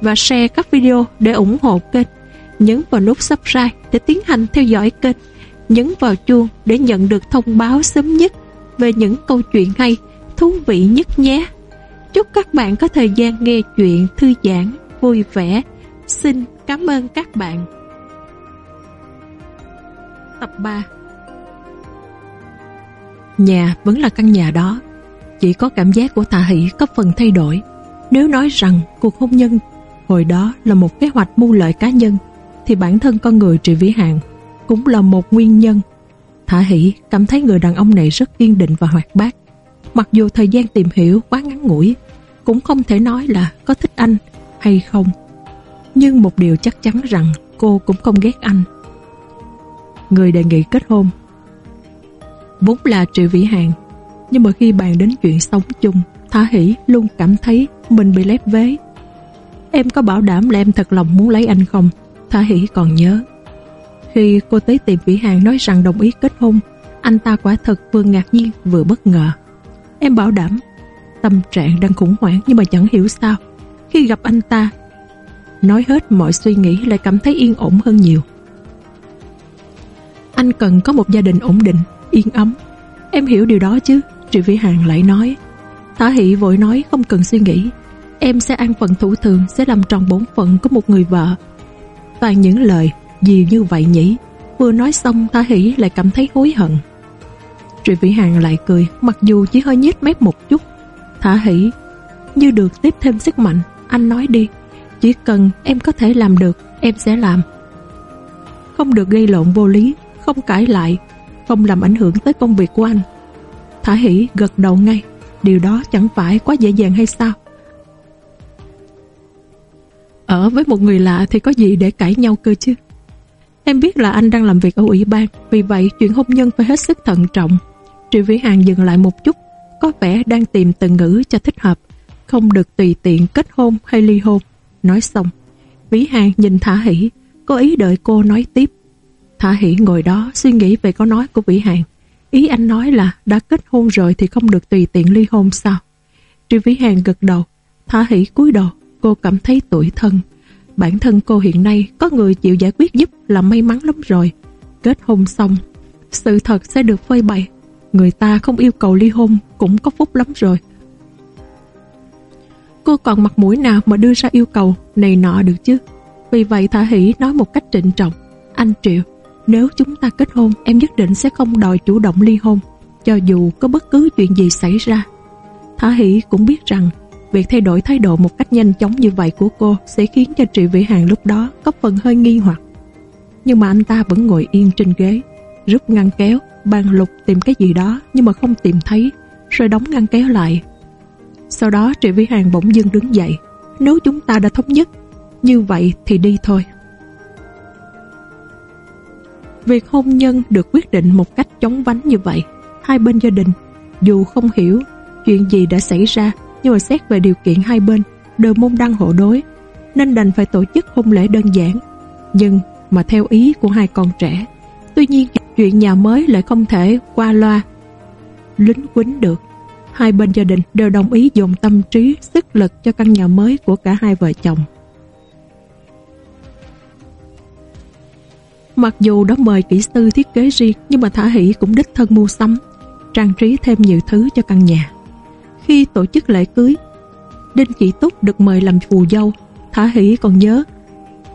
và share các video để ủng hộ kênh. Nhấn vào nút subscribe để tiến hành theo dõi kênh. Nhấn vào chuông để nhận được thông báo sớm nhất về những câu chuyện hay, thú vị nhất nhé. Chúc các bạn có thời gian nghe chuyện thư giãn, vui vẻ. Xin cảm ơn các bạn. Tập 3 Nhà vẫn là căn nhà đó. Chỉ có cảm giác của thà Hỷ có phần thay đổi. Nếu nói rằng cuộc hôn nhân hồi đó là một kế hoạch mưu lợi cá nhân thì bản thân con người Trị Vĩ Hạn cũng là một nguyên nhân. Thả Hỷ cảm thấy người đàn ông này rất kiên định và hoạt bát. Mặc dù thời gian tìm hiểu quá ngắn ngủi, cũng không thể nói là có thích anh hay không. Nhưng một điều chắc chắn rằng cô cũng không ghét anh. Người đề nghị kết hôn vốn là Trị Vĩ Hàng nhưng mà khi bàn đến chuyện sống chung Thả Hỷ luôn cảm thấy mình bị lép vế Em có bảo đảm là em thật lòng muốn lấy anh không? Thả Hỷ còn nhớ. Khi cô tới tìm Vĩ Hàng nói rằng đồng ý kết hôn, Anh ta quả thật vừa ngạc nhiên vừa bất ngờ. Em bảo đảm. Tâm trạng đang khủng hoảng nhưng mà chẳng hiểu sao. Khi gặp anh ta, Nói hết mọi suy nghĩ lại cảm thấy yên ổn hơn nhiều. Anh cần có một gia đình ổn định, Yên ấm. Em hiểu điều đó chứ, Triệu Vĩ Hàng lại nói. Thả Hỷ vội nói không cần suy nghĩ. Em sẽ ăn phần thủ thường, Sẽ làm tròn bổn phận của một người vợ. Toàn những lời gì như vậy nhỉ? Vừa nói xong Thả Hỷ lại cảm thấy hối hận. Trị Vĩ Hàng lại cười, Mặc dù chỉ hơi nhếch mép một chút. Thả Hỷ, Như được tiếp thêm sức mạnh, Anh nói đi. Chỉ cần em có thể làm được, Em sẽ làm. Không được gây lộn vô lý, Không cãi lại, Không làm ảnh hưởng tới công việc của anh. Thả Hỷ gật đầu ngay. Điều đó chẳng phải quá dễ dàng hay sao? Ở với một người lạ thì có gì để cãi nhau cơ chứ? Em biết là anh đang làm việc ở ủy ban, Vì vậy chuyện hôn nhân phải hết sức thận trọng. Triệu Vĩ Hàng dừng lại một chút, Có vẻ đang tìm từ ngữ cho thích hợp. Không được tùy tiện kết hôn hay ly hôn. Nói xong, Vĩ Hàng nhìn Thả Hỷ, Có ý đợi cô nói tiếp. Thả Hỷ ngồi đó suy nghĩ về câu nói của Vĩ Hàng. Ý anh nói là đã kết hôn rồi thì không được tùy tiện ly hôn sao? Triệu Vĩ Hàng gật đầu, Thả Hỷ cúi đầu cô cảm thấy tuổi thân. Bản thân cô hiện nay có người chịu giải quyết giúp là may mắn lắm rồi. Kết hôn xong, sự thật sẽ được phơi bày. Người ta không yêu cầu ly hôn cũng có phúc lắm rồi. Cô còn mặt mũi nào mà đưa ra yêu cầu này nọ được chứ? Vì vậy Thả Hỷ nói một cách trịnh trọng. Anh Triệu, nếu chúng ta kết hôn em nhất định sẽ không đòi chủ động ly hôn cho dù có bất cứ chuyện gì xảy ra. Thả Hỷ cũng biết rằng Việc thay đổi thái độ một cách nhanh chóng như vậy của cô sẽ khiến cho Trị Vĩ Hàng lúc đó có phần hơi nghi hoặc. Nhưng mà anh ta vẫn ngồi yên trên ghế, rút ngăn kéo, bàn lục tìm cái gì đó nhưng mà không tìm thấy, rồi đóng ngăn kéo lại. Sau đó Trị Vĩ Hàng bỗng dưng đứng dậy. Nếu chúng ta đã thống nhất, như vậy thì đi thôi. Việc hôn nhân được quyết định một cách chóng vánh như vậy, hai bên gia đình, dù không hiểu chuyện gì đã xảy ra nhưng mà xét về điều kiện hai bên đều môn đăng hộ đối nên đành phải tổ chức hôn lễ đơn giản. Nhưng mà theo ý của hai con trẻ tuy nhiên chuyện nhà mới lại không thể qua loa. Lính quýnh được hai bên gia đình đều đồng ý dồn tâm trí sức lực cho căn nhà mới của cả hai vợ chồng. Mặc dù đã mời kỹ sư thiết kế riêng nhưng mà Thả Hỷ cũng đích thân mua sắm, trang trí thêm nhiều thứ cho căn nhà. Khi tổ chức lễ cưới, Đinh Chỉ Túc được mời làm phù dâu, Thả Hỷ còn nhớ.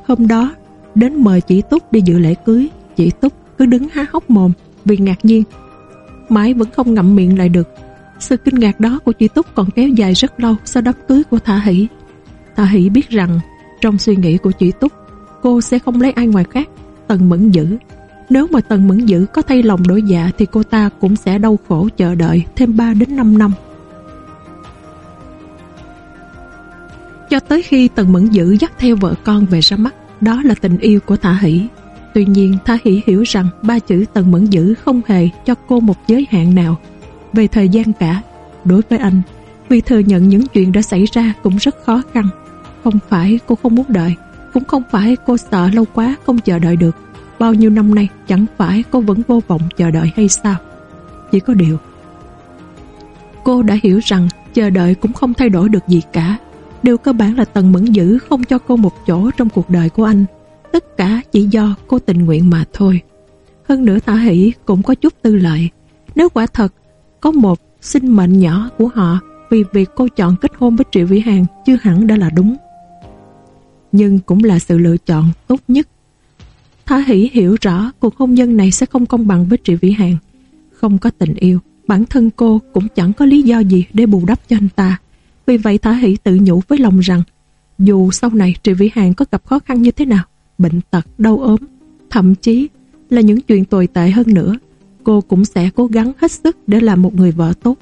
Hôm đó, đến mời Chỉ Túc đi dự lễ cưới, Chỉ Túc cứ đứng há hốc mồm vì ngạc nhiên. Mãi vẫn không ngậm miệng lại được. Sự kinh ngạc đó của chị Túc còn kéo dài rất lâu sau đám cưới của Thả Hỷ. Thả Hỷ biết rằng, trong suy nghĩ của chị Túc, cô sẽ không lấy ai ngoài khác, Tần Mẫn Dữ. Nếu mà Tần Mẫn Dữ có thay lòng đổi dạ thì cô ta cũng sẽ đau khổ chờ đợi thêm 3 đến 5 năm. Cho tới khi Tần Mẫn Dữ dắt theo vợ con về ra mắt, đó là tình yêu của Thả Hỷ. Tuy nhiên Thả Hỷ hiểu rằng ba chữ Tần Mẫn Dữ không hề cho cô một giới hạn nào về thời gian cả. Đối với anh, vì thừa nhận những chuyện đã xảy ra cũng rất khó khăn. Không phải cô không muốn đợi, cũng không phải cô sợ lâu quá không chờ đợi được. Bao nhiêu năm nay chẳng phải cô vẫn vô vọng chờ đợi hay sao? Chỉ có điều Cô đã hiểu rằng chờ đợi cũng không thay đổi được gì cả Điều cơ bản là Tần Mẫn Dữ, không cho cô một chỗ trong cuộc đời của anh. Tất cả chỉ do cô tình nguyện mà thôi. Hơn nữa Tả Hỷ cũng có chút tư lợi. Nếu quả thật có một sinh mệnh nhỏ của họ, Vì việc cô chọn kết hôn với Triệu Vĩ Hàng chưa hẳn đã là đúng. Nhưng cũng là sự lựa chọn tốt nhất. Thả Hỷ hiểu rõ cuộc hôn nhân này sẽ không công bằng với Triệu Vĩ Hàng. Không có tình yêu, bản thân cô cũng chẳng có lý do gì để bù đắp cho anh ta. Vì vậy Thả Hỷ tự nhủ với lòng rằng dù sau này Trị Vĩ Hàng có gặp khó khăn như thế nào, bệnh tật, đau ốm, thậm chí là những chuyện tồi tệ hơn nữa, cô cũng sẽ cố gắng hết sức để làm một người vợ tốt,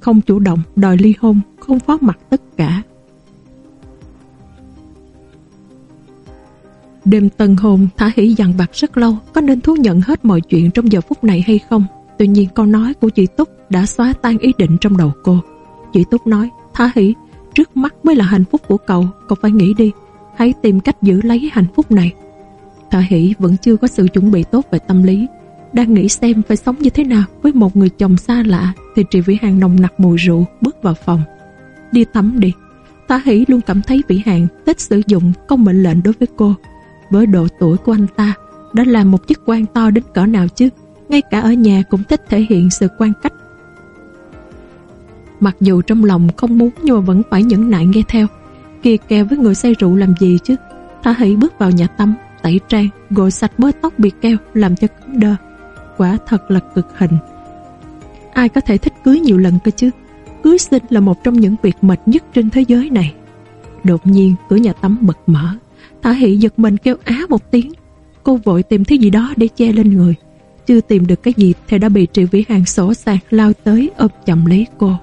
không chủ động đòi ly hôn, không phó mặc tất cả. Đêm tân hôn, Thả Hỷ dằn vặt rất lâu, có nên thú nhận hết mọi chuyện trong giờ phút này hay không? Tuy nhiên câu nói của chị Túc đã xóa tan ý định trong đầu cô. Chị Túc nói, Tha Hỷ, trước mắt mới là hạnh phúc của cậu, cậu phải nghĩ đi, hãy tìm cách giữ lấy hạnh phúc này. Thả Hỷ vẫn chưa có sự chuẩn bị tốt về tâm lý, đang nghĩ xem phải sống như thế nào với một người chồng xa lạ thì Trị Vĩ Hàng nồng nặc mùi rượu bước vào phòng. Đi tắm đi. Thả Hỷ luôn cảm thấy Vĩ Hàng thích sử dụng công mệnh lệnh đối với cô. Với độ tuổi của anh ta đã là một chức quan to đến cỡ nào chứ ngay cả ở nhà cũng thích thể hiện sự quan cách. Mặc dù trong lòng không muốn nhưng mà vẫn phải nhẫn nại nghe theo. Kìa kè với người say rượu làm gì chứ? Thả hỷ bước vào nhà tắm, tẩy trang, gội sạch bớt tóc bị keo làm cho cứng đơ. Quả thật là cực hình. Ai có thể thích cưới nhiều lần cơ chứ? Cưới sinh là một trong những việc mệt nhất trên thế giới này. Đột nhiên cửa nhà tắm bật mở. Thả hỷ giật mình kêu á một tiếng. Cô vội tìm thứ gì đó để che lên người. Chưa tìm được cái gì thì đã bị Triệu Vĩ Hàng sổ sạc lao tới ôm chậm lấy cô.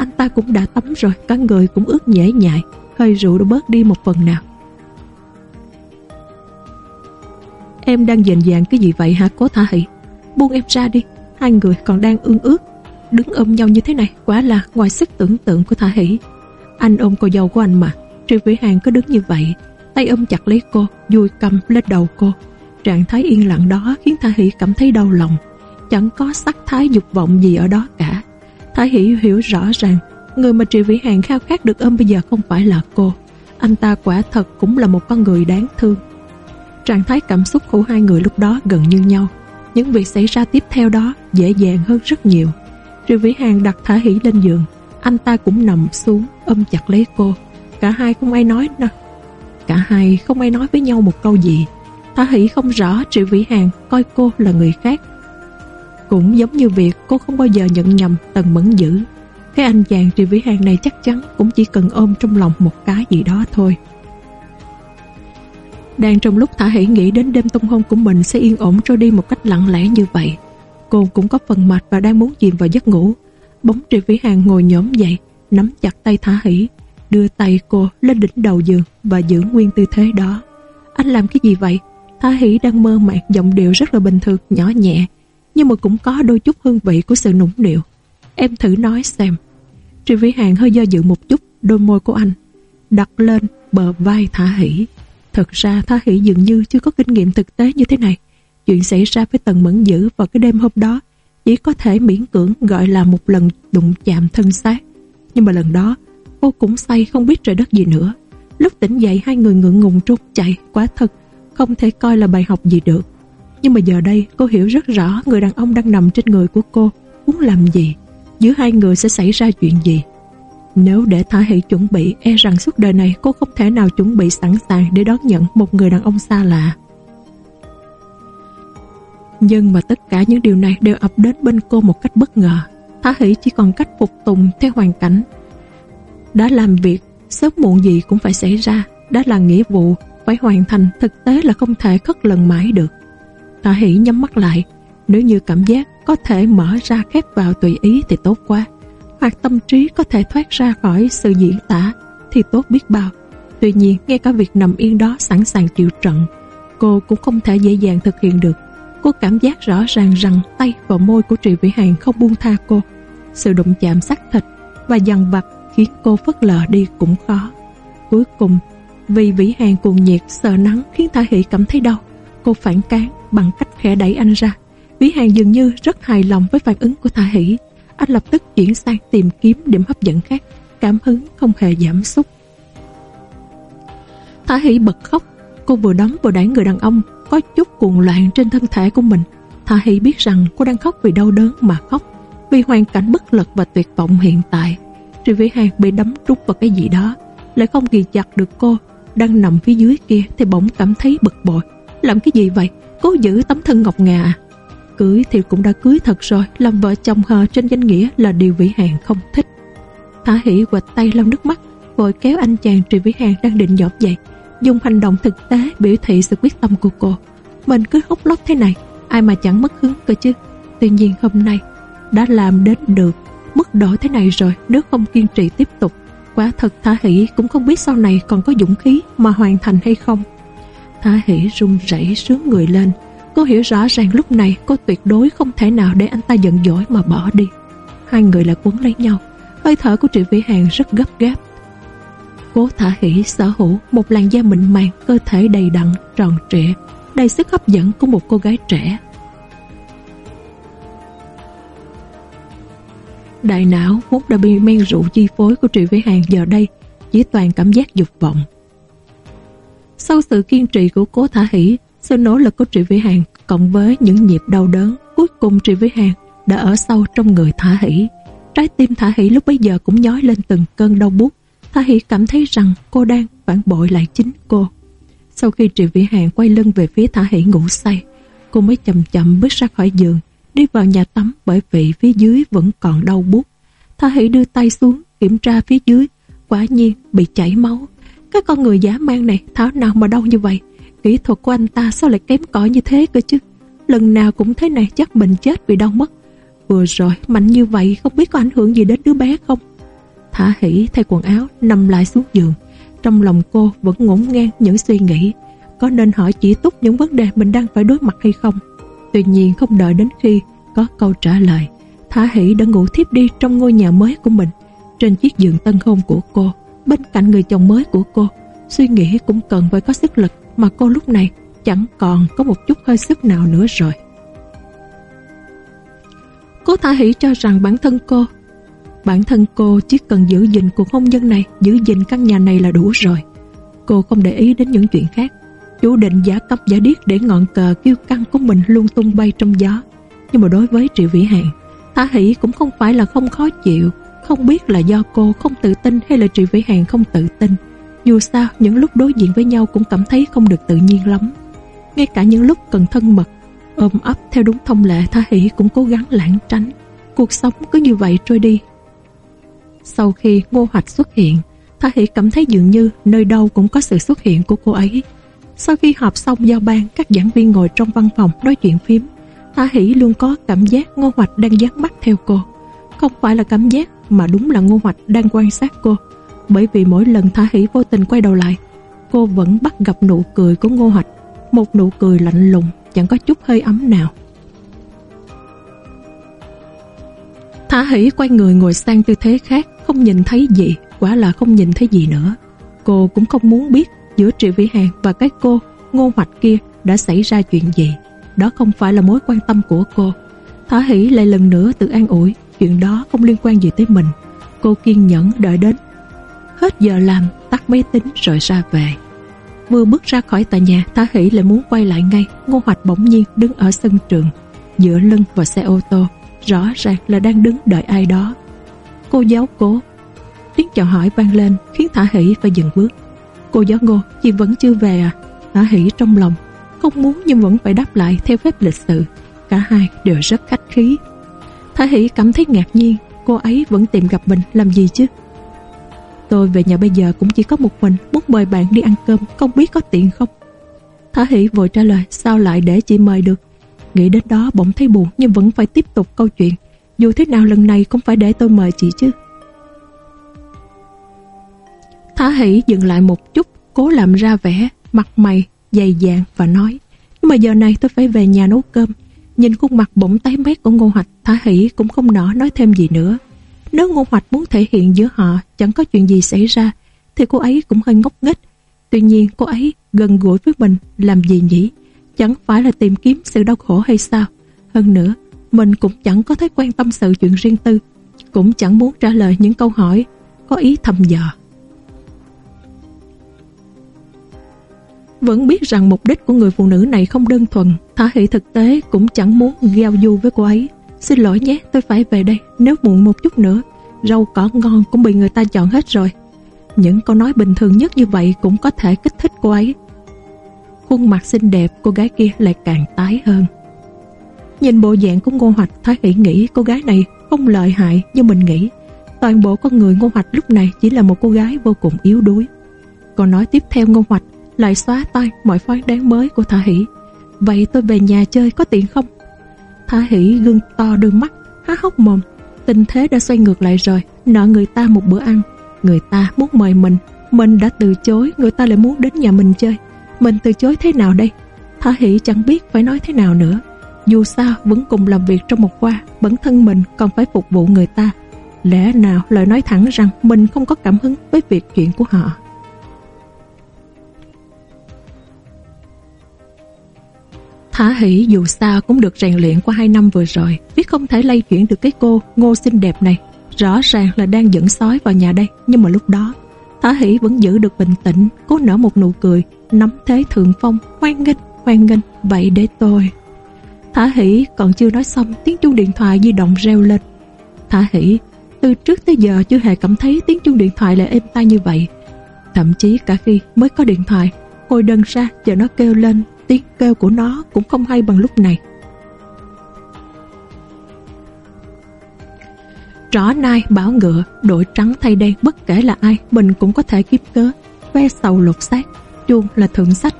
Anh ta cũng đã tắm rồi, cả người cũng ướt nhễ nhại, hơi rượu đã bớt đi một phần nào. Em đang dành dàng cái gì vậy hả cố thả hỷ? Buông em ra đi, hai người còn đang ương ướt. Đứng ôm nhau như thế này quá là ngoài sức tưởng tượng của thả hỷ. Anh ôm cô dâu của anh mà, Triệu Vĩ Hàng cứ đứng như vậy, tay ôm chặt lấy cô, vui cầm lên đầu cô, Trạng thái yên lặng đó khiến Thả Hỷ cảm thấy đau lòng Chẳng có sắc thái dục vọng gì ở đó cả Thái Hỷ hiểu rõ ràng, Người mà Triệu Vĩ Hàng khao khát được ôm bây giờ không phải là cô. Anh ta quả thật cũng là một con người đáng thương. Trạng thái cảm xúc của hai người lúc đó gần như nhau. Những việc xảy ra tiếp theo đó dễ dàng hơn rất nhiều. Triệu Vĩ Hàng đặt Thả Hỷ lên giường. Anh ta cũng nằm xuống, ôm chặt lấy cô. Cả hai không ai nói nè Cả hai không ai nói với nhau một câu gì. Thả Hỷ không rõ Triệu Vĩ Hàng coi cô là người khác. Cũng giống như việc cô không bao giờ nhận nhầm Tần Mẫn Dữ. Cái anh chàng Triệu Vĩ Hàng này chắc chắn cũng chỉ cần ôm trong lòng một cái gì đó thôi. Đang trong lúc Thả Hỷ nghĩ đến đêm tung hôn của mình sẽ yên ổn trôi đi một cách lặng lẽ như vậy. Cô cũng có phần mệt và đang muốn chìm vào giấc ngủ. Bóng Triệu Vĩ Hàng ngồi nhóm dậy, nắm chặt tay Thả Hỷ, đưa tay cô lên đỉnh đầu giường và giữ nguyên tư thế đó. Anh làm cái gì vậy? Thả Hỷ đang mơ màng giọng điệu rất là bình thường, nhỏ nhẹ, nhưng mà cũng có đôi chút hương vị của sự nũng nịu. Em thử nói xem. Tri Vĩ Hàng hơi do dự một chút, đôi môi của anh đặt lên bờ vai Thả Hỷ. Thật ra Thả Hỷ dường như chưa có kinh nghiệm thực tế như thế này. Chuyện xảy ra với Tần Mẫn Dữ vào cái đêm hôm đó chỉ có thể miễn cưỡng gọi là một lần đụng chạm thân xác. Nhưng mà lần đó, cô cũng say không biết trời đất gì nữa. Lúc tỉnh dậy hai người ngượng ngùng trốn chạy, quá thật không thể coi là bài học gì được. Nhưng mà giờ đây cô hiểu rất rõ người đàn ông đang nằm trên người của cô muốn làm gì, giữa hai người sẽ xảy ra chuyện gì. Nếu để Thả Hỷ chuẩn bị, e rằng suốt đời này cô không thể nào chuẩn bị sẵn sàng để đón nhận một người đàn ông xa lạ. Nhưng mà tất cả những điều này đều ập đến bên cô một cách bất ngờ. Thả Hỷ chỉ còn cách phục tùng theo hoàn cảnh. Đã làm việc, sớm muộn gì cũng phải xảy ra, đã là nghĩa vụ phải hoàn thành thực tế là không thể khất lần mãi được. Tạ Hỷ nhắm mắt lại, nếu như cảm giác có thể mở ra khép vào tùy ý thì tốt quá, hoặc tâm trí có thể thoát ra khỏi sự diễn tả thì tốt biết bao. Tuy nhiên, ngay cả việc nằm yên đó sẵn sàng chịu trận, cô cũng không thể dễ dàng thực hiện được. Cô cảm giác rõ ràng rằng tay và môi của Trị Vĩ Hàng không buông tha cô. Sự đụng chạm xác thịt và dằn vặt khiến cô phất lờ đi cũng khó. Cuối cùng, vì Vĩ Hàng cuồng nhiệt sợ nắng khiến Thả Hỷ cảm thấy đau, cô phản cán bằng cách khẽ đẩy anh ra. Vĩ Hàng dường như rất hài lòng với phản ứng của Thả Hỷ. Anh lập tức chuyển sang tìm kiếm điểm hấp dẫn khác, cảm hứng không hề giảm sút. Thả Hỷ bật khóc, cô vừa đấm vừa đẩy người đàn ông có chút cuồng loạn trên thân thể của mình. Thả Hỷ biết rằng cô đang khóc vì đau đớn mà khóc, vì hoàn cảnh bất lực và tuyệt vọng hiện tại. rồi Vĩ Hàng bị đấm trúng vào cái gì đó, lại không ghi chặt được cô đang nằm phía dưới kia thì bỗng cảm thấy bực bội. Làm cái gì vậy? Cố giữ tấm thân ngọc ngà à? Cưới thì cũng đã cưới thật rồi, làm vợ chồng hờ trên danh nghĩa là điều Vĩ Hàng không thích. Thả Hỷ quạch tay lau nước mắt, vội kéo anh chàng Trì Vĩ Hàng đang định dọp dậy, dùng hành động thực tế biểu thị sự quyết tâm của cô. Mình cứ hút lóc thế này, ai mà chẳng mất hứng cơ chứ. Tuy nhiên hôm nay đã làm đến được mức độ thế này rồi nếu không kiên trì tiếp tục. Quả thật Thả Hỷ cũng không biết sau này còn có dũng khí mà hoàn thành hay không. Thả Hỷ run rẩy sướng người lên. Cô hiểu rõ ràng lúc này cô tuyệt đối không thể nào để anh ta giận dỗi mà bỏ đi. Hai người lại quấn lấy nhau. Hơi thở của Triệu Vĩ Hàng rất gấp gáp. Cố Thả Hỷ sở hữu một làn da mịn màng, cơ thể đầy đặn, tròn trịa, đầy sức hấp dẫn của một cô gái trẻ. Đại não vốn đã bị men rượu chi phối của Triệu Vĩ Hàng giờ đây chỉ toàn cảm giác dục vọng. Sau sự kiên trì của cố Thả Hỷ, sự nỗ lực của Trị Vĩ Hàng cộng với những nhịp đau đớn, cuối cùng Trị Vĩ Hàng đã ở sâu trong người Thả Hỷ. Trái tim Thả Hỷ lúc bấy giờ cũng nhói lên từng cơn đau buốt. Thả Hỷ cảm thấy rằng cô đang phản bội lại chính cô. Sau khi Trị Vĩ Hàng quay lưng về phía Thả Hỷ ngủ say, cô mới chậm chậm bước ra khỏi giường, đi vào nhà tắm bởi vì phía dưới vẫn còn đau buốt. Thả Hỷ đưa tay xuống, kiểm tra phía dưới, quả nhiên bị chảy máu. Cái con người giả mang này tháo nào mà đau như vậy? Kỹ thuật của anh ta sao lại kém cỏi như thế cơ chứ? Lần nào cũng thế này chắc mình chết vì đau mất. Vừa rồi mạnh như vậy không biết có ảnh hưởng gì đến đứa bé không? Thả hỉ thay quần áo nằm lại xuống giường. Trong lòng cô vẫn ngổn ngang những suy nghĩ có nên hỏi chỉ túc những vấn đề mình đang phải đối mặt hay không. Tuy nhiên không đợi đến khi có câu trả lời, Thả hỉ đã ngủ thiếp đi trong ngôi nhà mới của mình, trên chiếc giường tân hôn của cô, bên cạnh người chồng mới của cô. Suy nghĩ cũng cần phải có sức lực, mà cô lúc này chẳng còn có một chút hơi sức nào nữa rồi. Cô Thả Hỷ cho rằng bản thân cô, Bản thân cô chỉ cần giữ gìn cuộc hôn nhân này, Giữ gìn căn nhà này là đủ rồi Cô không để ý đến những chuyện khác Chủ định giả cấp giả điếc để ngọn cờ kiêu căng của mình luôn tung bay trong gió Nhưng mà đối với Triệu Vĩ Hạn Thả Hỷ cũng không phải là không khó chịu không biết là do cô không tự tin Hay là Trị Vĩ Hàng không tự tin Dù sao những lúc đối diện với nhau Cũng cảm thấy không được tự nhiên lắm Ngay cả những lúc cần thân mật Ôm ấp theo đúng thông lệ Tha Hỷ cũng cố gắng lãng tránh Cuộc sống cứ như vậy trôi đi Sau khi ngô hoạch xuất hiện Tha Hỷ cảm thấy dường như nơi đâu cũng có sự xuất hiện của cô ấy sau khi họp xong giao ban, các giảng viên ngồi trong văn phòng nói chuyện phím. Tha Hỷ luôn có cảm giác Ngô Hoạch đang dán mắt theo cô. Không phải là cảm giác mà đúng là Ngô Hoạch đang quan sát cô. Bởi vì mỗi lần Thả Hỷ vô tình quay đầu lại, cô vẫn bắt gặp nụ cười của Ngô Hoạch. Một nụ cười lạnh lùng, chẳng có chút hơi ấm nào. Thả Hỷ quay người ngồi sang tư thế khác, không nhìn thấy gì, quả là không nhìn thấy gì nữa. Cô cũng không muốn biết giữa Triệu Vĩ Hàng và cái cô ngô hoạch kia đã xảy ra chuyện gì. Đó không phải là mối quan tâm của cô. Thả Hỷ lại lần nữa tự an ủi chuyện đó không liên quan gì tới mình. Cô kiên nhẫn đợi đến hết giờ làm tắt máy tính rồi ra về. Vừa bước ra khỏi tòa nhà Thả Hỷ lại muốn quay lại ngay Ngô Hoạch bỗng nhiên đứng ở sân trường Dựa lưng vào xe ô tô Rõ ràng là đang đứng đợi ai đó Cô giáo cố Tiếng chào hỏi vang lên Khiến Thả Hỷ phải dừng bước Cô giáo ngô, chị vẫn chưa về à? Thả hỉ trong lòng, không muốn nhưng vẫn phải đáp lại theo phép lịch sự. Cả hai đều rất khách khí. Thả Hỷ cảm thấy ngạc nhiên, cô ấy vẫn tìm gặp mình làm gì chứ? Tôi về nhà bây giờ cũng chỉ có một mình, muốn mời bạn đi ăn cơm, không biết có tiện không? Thả Hỷ vội trả lời, sao lại để chị mời được? Nghĩ đến đó bỗng thấy buồn nhưng vẫn phải tiếp tục câu chuyện. Dù thế nào lần này cũng phải để tôi mời chị chứ. Thả hỷ dừng lại một chút, cố làm ra vẻ, mặt mày, dày dạn và nói Nhưng mà giờ này tôi phải về nhà nấu cơm. Nhìn khuôn mặt bỗng tái mét của Ngô Hoạch, Thả hỷ cũng không nỡ nói thêm gì nữa. Nếu Ngô Hoạch muốn thể hiện giữa họ chẳng có chuyện gì xảy ra, thì cô ấy cũng hơi ngốc nghếch. Tuy nhiên cô ấy gần gũi với mình làm gì nhỉ? Chẳng phải là tìm kiếm sự đau khổ hay sao? Hơn nữa, mình cũng chẳng có thói quan tâm sự chuyện riêng tư, cũng chẳng muốn trả lời những câu hỏi có ý thầm dò. Vẫn biết rằng mục đích của người phụ nữ này không đơn thuần, Thả Hỷ thực tế cũng chẳng muốn giao du với cô ấy. Xin lỗi nhé, tôi phải về đây, nếu muộn một chút nữa, rau cỏ ngon cũng bị người ta chọn hết rồi. Những câu nói bình thường nhất như vậy cũng có thể kích thích cô ấy. Khuôn mặt xinh đẹp cô gái kia lại càng tái hơn. Nhìn bộ dạng của Ngô Hoạch Thái Hỷ nghĩ cô gái này không lợi hại như mình nghĩ. Toàn bộ con người Ngô Hoạch lúc này chỉ là một cô gái vô cùng yếu đuối. Còn nói tiếp theo Ngô Hoạch lại xóa tan mọi phán đáng mới của Thả Hỷ. Vậy tôi về nhà chơi có tiện không? Thả Hỷ gương to đôi mắt, há hốc mồm. Tình thế đã xoay ngược lại rồi, nợ người ta một bữa ăn. Người ta muốn mời mình, mình đã từ chối, người ta lại muốn đến nhà mình chơi. Mình từ chối thế nào đây? Thả Hỷ chẳng biết phải nói thế nào nữa. Dù sao vẫn cùng làm việc trong một khoa, bản thân mình còn phải phục vụ người ta. Lẽ nào lời nói thẳng rằng mình không có cảm hứng với việc chuyện của họ. Thả hỷ dù sao cũng được rèn luyện qua hai năm vừa rồi. Biết không thể lay chuyển được cái cô ngô xinh đẹp này. Rõ ràng là đang dẫn sói vào nhà đây. Nhưng mà lúc đó Thả hỷ vẫn giữ được bình tĩnh Cố nở một nụ cười Nắm thế thượng phong Hoan nghênh, hoan nghênh Vậy để tôi. Thả hỷ còn chưa nói xong Tiếng chuông điện thoại di động reo lên. Thả hỷ Từ trước tới giờ chưa hề cảm thấy tiếng chuông điện thoại lại êm tai như vậy. Thậm chí cả khi mới có điện thoại Hồi đơn ra chờ nó kêu lên tiếng kêu của nó cũng không hay bằng lúc này. Rõ nai bảo ngựa, đội trắng thay đen bất kể là ai, mình cũng có thể kiếp cớ. Ve sầu lột xác, chuông là thượng sách.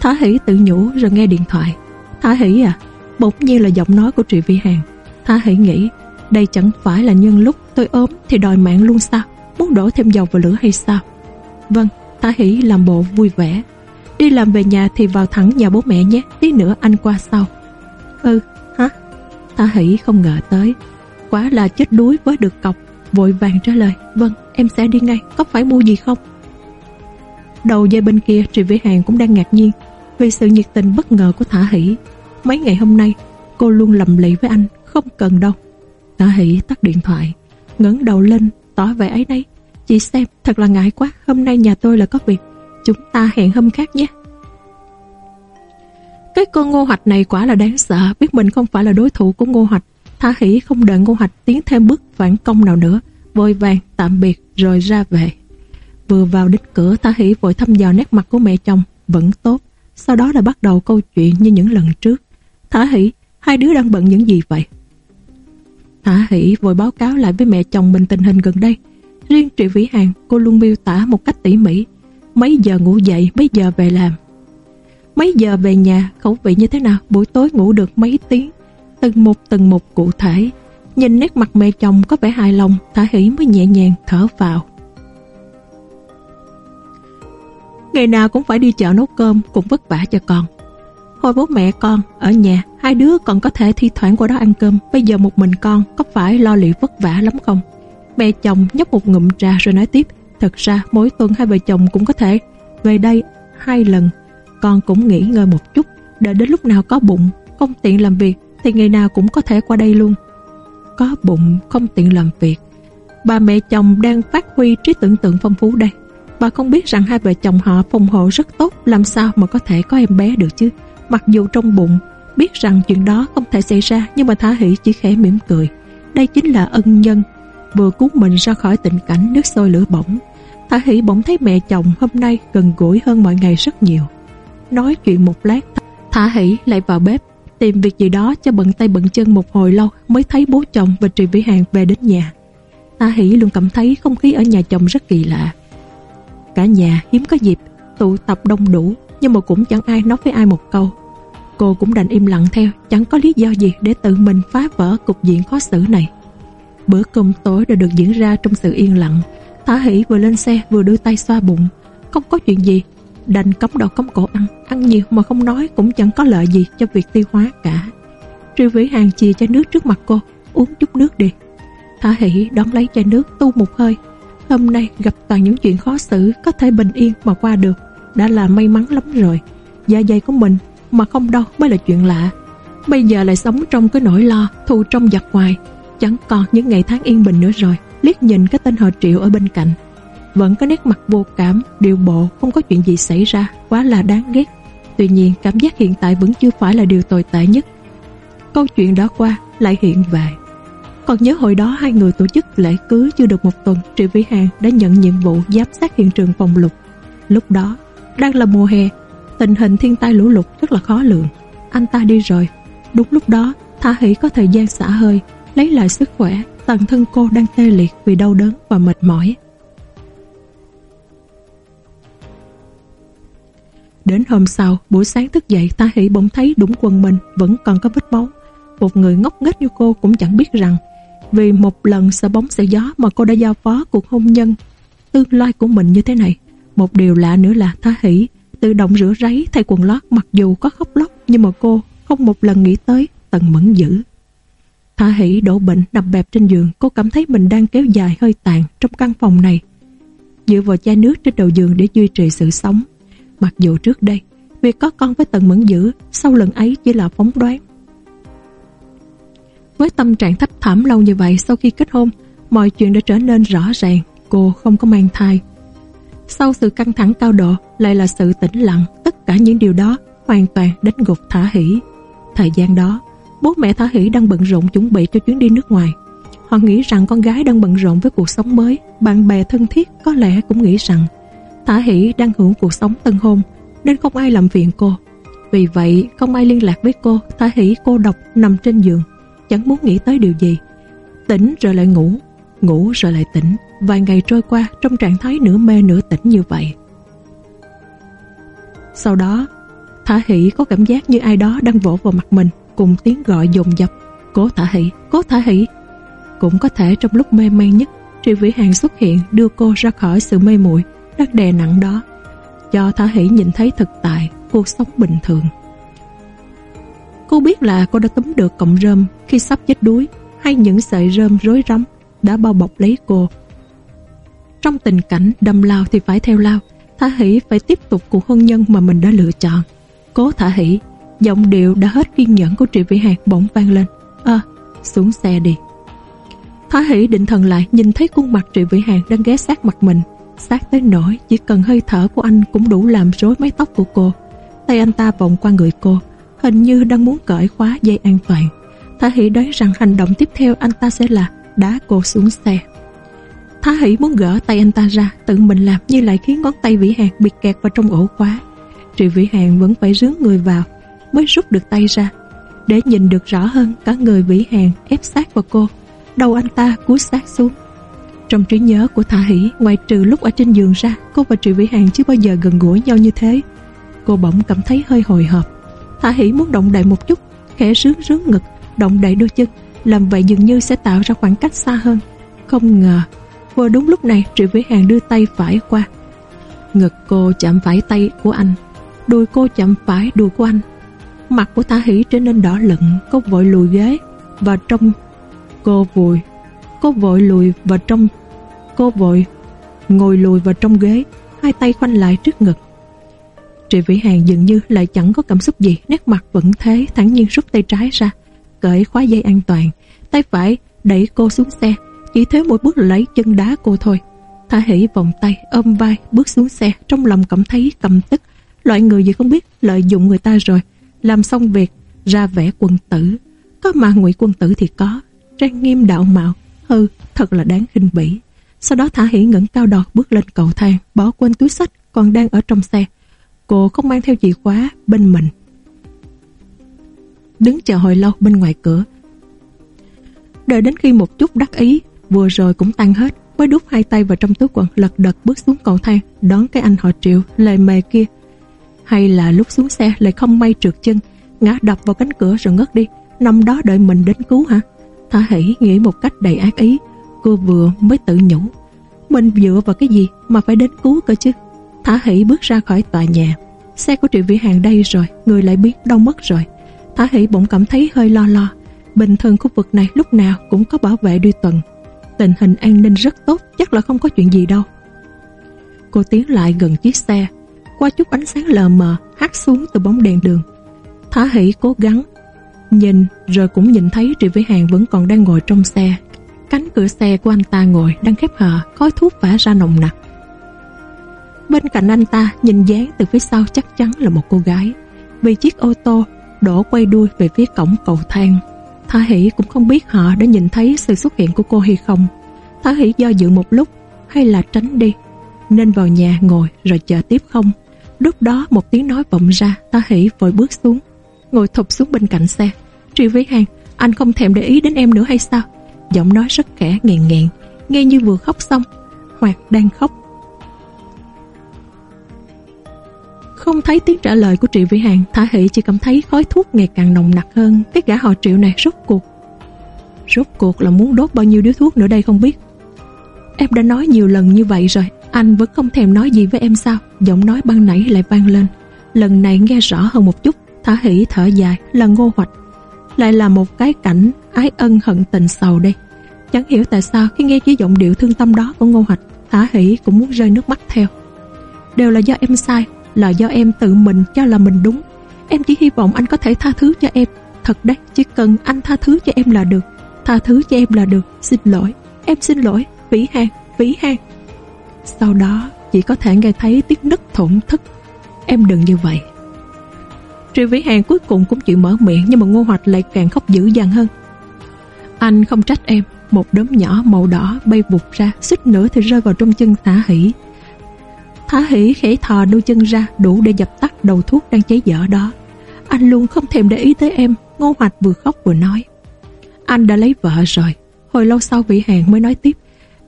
Thả hỷ tự nhủ rồi nghe điện thoại. Thả hỷ à, bỗng nhiên là giọng nói của Trị Vi Hàng. Thả hỷ nghĩ, đây chẳng phải là nhân lúc tôi ốm thì đòi mạng luôn sao? Muốn đổ thêm dầu vào lửa hay sao? Vâng, Thả hỷ làm bộ vui vẻ Đi làm về nhà thì vào thẳng nhà bố mẹ nhé. Tí nữa anh qua sau. Ừ hả? Thả hỷ không ngờ tới. Quá là chết đuối với được cọc. Vội vàng trả lời. Vâng em sẽ đi ngay. Có phải mua gì không? Đầu dây bên kia Trị Vĩ Hàng cũng đang ngạc nhiên Vì sự nhiệt tình bất ngờ của Thả hỷ. Mấy ngày hôm nay, Cô luôn lầm lì với anh, Không cần đâu. Thả hỷ tắt điện thoại, ngẩng đầu lên, tỏ vẻ ấy đây. Chị xem, thật là ngại quá. Hôm nay nhà tôi là có việc. Chúng ta hẹn hôm khác nhé. Cái con ngô hoạch này quả là đáng sợ, biết mình không phải là đối thủ của ngô hoạch. Tha hỷ không đợi ngô hoạch tiến thêm bước phản công nào nữa, vội vàng tạm biệt rồi ra về. Vừa vào đến cửa, Tha hỷ vội thăm dò nét mặt của mẹ chồng, vẫn tốt. Sau đó là bắt đầu câu chuyện như những lần trước. Thả hỷ, hai đứa đang bận những gì vậy? Thả hỷ vội báo cáo lại với mẹ chồng mình tình hình gần đây. Riêng Trị Vĩ Hàng, cô luôn miêu tả một cách tỉ mỉ, mấy giờ ngủ dậy, mấy giờ về làm. Mấy giờ về nhà, khẩu vị như thế nào, buổi tối ngủ được mấy tiếng, từng một từng một cụ thể. Nhìn nét mặt mẹ chồng có vẻ hài lòng, thả hỉ mới nhẹ nhàng thở vào. Ngày nào cũng phải đi chợ nấu cơm, cũng vất vả cho con. Hồi bố mẹ con ở nhà, hai đứa còn có thể thi thoảng qua đó ăn cơm, bây giờ một mình con có phải lo liệu vất vả lắm không? Mẹ chồng nhấp một ngụm trà rồi nói tiếp, Thật ra mỗi tuần hai vợ chồng cũng có thể về đây hai lần. Con cũng nghỉ ngơi một chút, đợi đến lúc nào có bụng, không tiện làm việc thì ngày nào cũng có thể qua đây luôn. Có bụng, không tiện làm việc. Bà mẹ chồng đang phát huy trí tưởng tượng phong phú đây. Bà không biết rằng hai vợ chồng họ phòng hộ rất tốt làm sao mà có thể có em bé được chứ. Mặc dù trong bụng biết rằng chuyện đó không thể xảy ra nhưng mà Thả Hỷ chỉ khẽ mỉm cười. Đây chính là ân nhân vừa cứu mình ra khỏi tình cảnh nước sôi lửa bỏng. Thả Hỷ bỗng thấy mẹ chồng hôm nay gần gũi hơn mọi ngày rất nhiều. Nói chuyện một lát, Thả Hỷ lại vào bếp, tìm việc gì đó cho bận tay bận chân một hồi lâu mới thấy bố chồng và Trì Vĩ Hàng về đến nhà. Thả Hỷ luôn cảm thấy không khí ở nhà chồng rất kỳ lạ. Cả nhà hiếm có dịp tụ tập đông đủ nhưng mà cũng chẳng ai nói với ai một câu. Cô cũng đành im lặng theo, chẳng có lý do gì để tự mình phá vỡ cục diện khó xử này. Bữa cơm tối đã được diễn ra trong sự yên lặng. Thả hỷ vừa lên xe vừa đưa tay xoa bụng. Không có chuyện gì. Đành cấm đầu cấm cổ ăn. Ăn nhiều mà không nói cũng chẳng có lợi gì cho việc tiêu hóa cả. Triệu Vĩ Hàng chìa chai nước trước mặt cô, Uống chút nước đi. Thả hỷ đón lấy chai nước tu một hơi. Hôm nay gặp toàn những chuyện khó xử, Có thể bình yên mà qua được. Đã là may mắn lắm rồi. Dạ dày của mình mà không đau mới là chuyện lạ. Bây giờ lại sống trong cái nỗi lo, Thù trong giặc ngoài. Chẳng còn những ngày tháng yên bình nữa rồi. Liếc nhìn cái tên họ triệu ở bên cạnh, Vẫn có nét mặt vô cảm Điều bộ, không có chuyện gì xảy ra, Quá là đáng ghét. Tuy nhiên, cảm giác hiện tại vẫn chưa phải là điều tồi tệ nhất. Câu chuyện đó qua, lại hiện về còn nhớ hồi đó hai người tổ chức lễ cưới chưa được một tuần, Triệu Vĩ Hàng đã nhận nhiệm vụ giám sát hiện trường phòng lục. Lúc đó, đang là mùa hè, Tình hình thiên tai lũ lụt rất là khó lường. Anh ta đi rồi. Đúng lúc đó Tha Hỷ có thời gian xả hơi, Lấy lại sức khỏe. Toàn thân cô đang tê liệt vì đau đớn và mệt mỏi Đến hôm sau, buổi sáng thức dậy Ta Hỷ bỗng thấy đúng quần mình vẫn còn có vết máu. Một người ngốc nghếch như cô cũng chẳng biết rằng vì một lần sợ bóng sợ gió mà cô đã giao phó cuộc hôn nhân tương lai của mình như thế này. Một điều lạ nữa là Tha Hỷ tự động rửa ráy thay quần lót mặc dù có khóc lóc nhưng mà cô không một lần nghĩ tới tần mẫn dữ. Thả Hỷ đổ bệnh nằm bẹp trên giường cô cảm thấy mình đang kéo dài hơi tàn trong căn phòng này. Dựa vào chai nước trên đầu giường để duy trì sự sống. Mặc dù trước đây việc có con với tần mẫn dữ sau lần ấy chỉ là phóng đoán với tâm trạng thấp thảm lâu như vậy sau khi kết hôn, mọi chuyện đã trở nên rõ ràng, cô không có mang thai. Sau sự căng thẳng cao độ lại là sự tĩnh lặng, tất cả những điều đó hoàn toàn đánh gục Thả Hỷ. Thời gian đó, bố mẹ Thả Hỷ đang bận rộn chuẩn bị cho chuyến đi nước ngoài. Họ nghĩ rằng con gái đang bận rộn với cuộc sống mới, bạn bè thân thiết có lẽ cũng nghĩ rằng Thả Hỷ đang hưởng cuộc sống tân hôn, nên không ai làm phiền cô. Vì vậy, không ai liên lạc với cô, Thả Hỷ cô độc nằm trên giường chẳng muốn nghĩ tới điều gì. Tỉnh rồi lại ngủ, ngủ rồi lại tỉnh. Vài ngày trôi qua trong trạng thái nửa mê nửa tỉnh như vậy. Sau đó, Thả Hỷ có cảm giác như ai đó đang vỗ vào mặt mình cùng tiếng gọi dồn dập. Cố Thả Hỷ, cố Thả Hỷ. Cũng có thể trong lúc mê man nhất, Triệu Vĩ Hàng xuất hiện đưa cô ra khỏi sự mê muội đang đè nặng đó. Cho Thả Hỷ nhìn thấy thực tại, cuộc sống bình thường. Cô biết là cô đã túm được cọng rơm khi sắp chết đuối hay những sợi rơm rối rắm đã bao bọc lấy cô. Trong tình cảnh đâm lao thì phải theo lao, Thả Hỷ phải tiếp tục cuộc hôn nhân mà mình đã lựa chọn. Cố Thả Hỷ, giọng điệu đã hết kiên nhẫn của Triệu Vĩ Hạc bỗng vang lên. Ơ, xuống xe đi. thái Hỷ định thần lại nhìn thấy khuôn mặt Triệu Vĩ Hạc đang ghé sát mặt mình. Sát tới nỗi chỉ cần hơi thở của anh cũng đủ làm rối mái tóc của cô. Tay anh ta vòng qua người cô, hình như đang muốn cởi khóa dây an toàn. thái Hỷ đoán rằng hành động tiếp theo anh ta sẽ là đá cô xuống xe. thái Hỷ muốn gỡ tay anh ta ra, tự mình làm như lại khiến ngón tay Vĩ Hạc bị kẹt vào trong ổ khóa. Triệu Vĩ Hạc vẫn phải rướng người vào, mới rút được tay ra. Để nhìn được rõ hơn cả người Vĩ Hàng ép sát vào cô, đầu anh ta cúi sát xuống. Trong trí nhớ của Thả Hỷ, ngoài trừ lúc ở trên giường ra, cô và Triệu Vĩ Hàng chưa bao giờ gần gũi nhau như thế. Cô bỗng cảm thấy hơi hồi hộp. Thả Hỷ muốn động đậy một chút, khẽ sướng sướng ngực, động đậy đôi chân, làm vậy dường như sẽ tạo ra khoảng cách xa hơn. Không ngờ, vừa đúng lúc này Triệu Vĩ Hàng đưa tay phải qua. Ngực cô chạm phải tay của anh, đùi cô chạm phải đùi của anh. Mặt của Thả Hỷ trở nên đỏ lựng, cô vội lùi ghế và trong cô vội cô vội lùi vào trong, cô vội ngồi lùi vào trong ghế, hai tay khoanh lại trước ngực. Trị Vĩ Hàng dường như lại chẳng có cảm xúc gì, nét mặt vẫn thế, thẳng nhiên rút tay trái ra, cởi khóa dây an toàn, tay phải đẩy cô xuống xe, chỉ thế một bước lấy chân đá cô thôi. Thả hỉ vòng tay, ôm vai, bước xuống xe, trong lòng cảm thấy cầm tức, loại người gì không biết lợi dụng người ta rồi, làm xong việc, ra vẻ quân tử. Có mà ngụy quân tử thì có, trang nghiêm đạo mạo, hư, thật là đáng khinh bỉ. Sau đó Thả Hỷ ngẩng cao đầu bước lên cầu thang, bỏ quên túi sách còn đang ở trong xe. Cô không mang theo chìa khóa bên mình Đứng chờ hồi lâu bên ngoài cửa Đợi đến khi một chút đắc ý Vừa rồi cũng tan hết Mới đút hai tay vào trong túi quần Lật đật bước xuống cầu thang Đón cái anh họ triệu lề mề kia hay là lúc xuống xe lại không may trượt chân, Ngã đập vào cánh cửa rồi ngất đi. Nằm đó đợi mình đến cứu hả? Thả hỷ nghĩ một cách đầy ác ý, Cô vừa mới tự nhủ. Mình dựa vào cái gì mà phải đến cứu cơ chứ? Thả hỷ bước ra khỏi tòa nhà. Xe của Triệu Vĩ Hàng đây rồi, Người lại biết đâu mất rồi. Thả hỷ bỗng cảm thấy hơi lo lo. Bình thường khu vực này lúc nào cũng có bảo vệ đi tuần. Tình hình an ninh rất tốt, Chắc là không có chuyện gì đâu. Cô tiến lại gần chiếc xe. Qua chút ánh sáng lờ mờ hắt xuống từ bóng đèn đường. Thả hỷ cố gắng, Nhìn rồi cũng nhìn thấy Trị Vĩ Hàng vẫn còn đang ngồi trong xe. Cánh cửa xe của anh ta ngồi đang khép hờ, Khói thuốc vả ra nồng nặc. Bên cạnh anh ta, nhìn dáng từ phía sau chắc chắn là một cô gái. Vì chiếc ô tô đổ quay đuôi về phía cổng cầu thang. Thả Hỷ cũng không biết họ đã nhìn thấy sự xuất hiện của cô hay không. Thả Hỷ do dự một lúc, hay là tránh đi, Nên vào nhà ngồi rồi chờ tiếp không? Lúc đó một tiếng nói vọng ra, ta hỉ vội bước xuống, Ngồi thụp xuống bên cạnh xe. Triệu Vĩ Hàng Anh không thèm để ý đến em nữa hay sao? Giọng nói rất khẽ, nghẹn nghẹn, Nghe như vừa khóc xong. Hoặc đang khóc. Không thấy tiếng trả lời của Triệu Vĩ Hàng Thả Hỷ chỉ cảm thấy khói thuốc ngày càng nồng nặc hơn. Cái gã họ Triệu này rốt cuộc Rốt cuộc là muốn đốt bao nhiêu điếu thuốc nữa đây không biết. Em đã nói nhiều lần như vậy rồi anh vẫn không thèm nói gì với em sao? Giọng nói ban nãy lại vang lên. Lần này nghe rõ hơn một chút Thả hỉ thở dài là ngô hoạch. Lại là một cái cảnh ái ân hận tình sầu đây. Chẳng hiểu tại sao khi nghe cái giọng điệu thương tâm đó của ngô hoạch Thả hỉ cũng muốn rơi nước mắt theo. Đều là do em sai là do em tự mình cho là mình đúng. Em chỉ hy vọng anh có thể tha thứ cho em. Thật đấy, chỉ cần anh tha thứ cho em là được. Tha thứ cho em là được Xin lỗi, em xin lỗi Vĩ Hàng, Vĩ Hàng. Sau đó chỉ có thể nghe thấy tiếng nứt thổn thức Em đừng như vậy Triệu Vĩ Hàng cuối cùng cũng chịu mở miệng Nhưng mà Ngô Hoạch lại càng khóc dữ dằn hơn Anh không trách em Một đốm nhỏ màu đỏ bay vụt ra Xích nữa thì rơi vào trong chân thả hỉ Thả hỉ khẽ thò đôi chân ra đủ để dập tắt đầu thuốc đang cháy dở đó. Anh luôn không thèm để ý tới em, Ngô Hoạch vừa khóc vừa nói. Anh đã lấy vợ rồi. Hồi lâu sau Vĩ Hàng mới nói tiếp.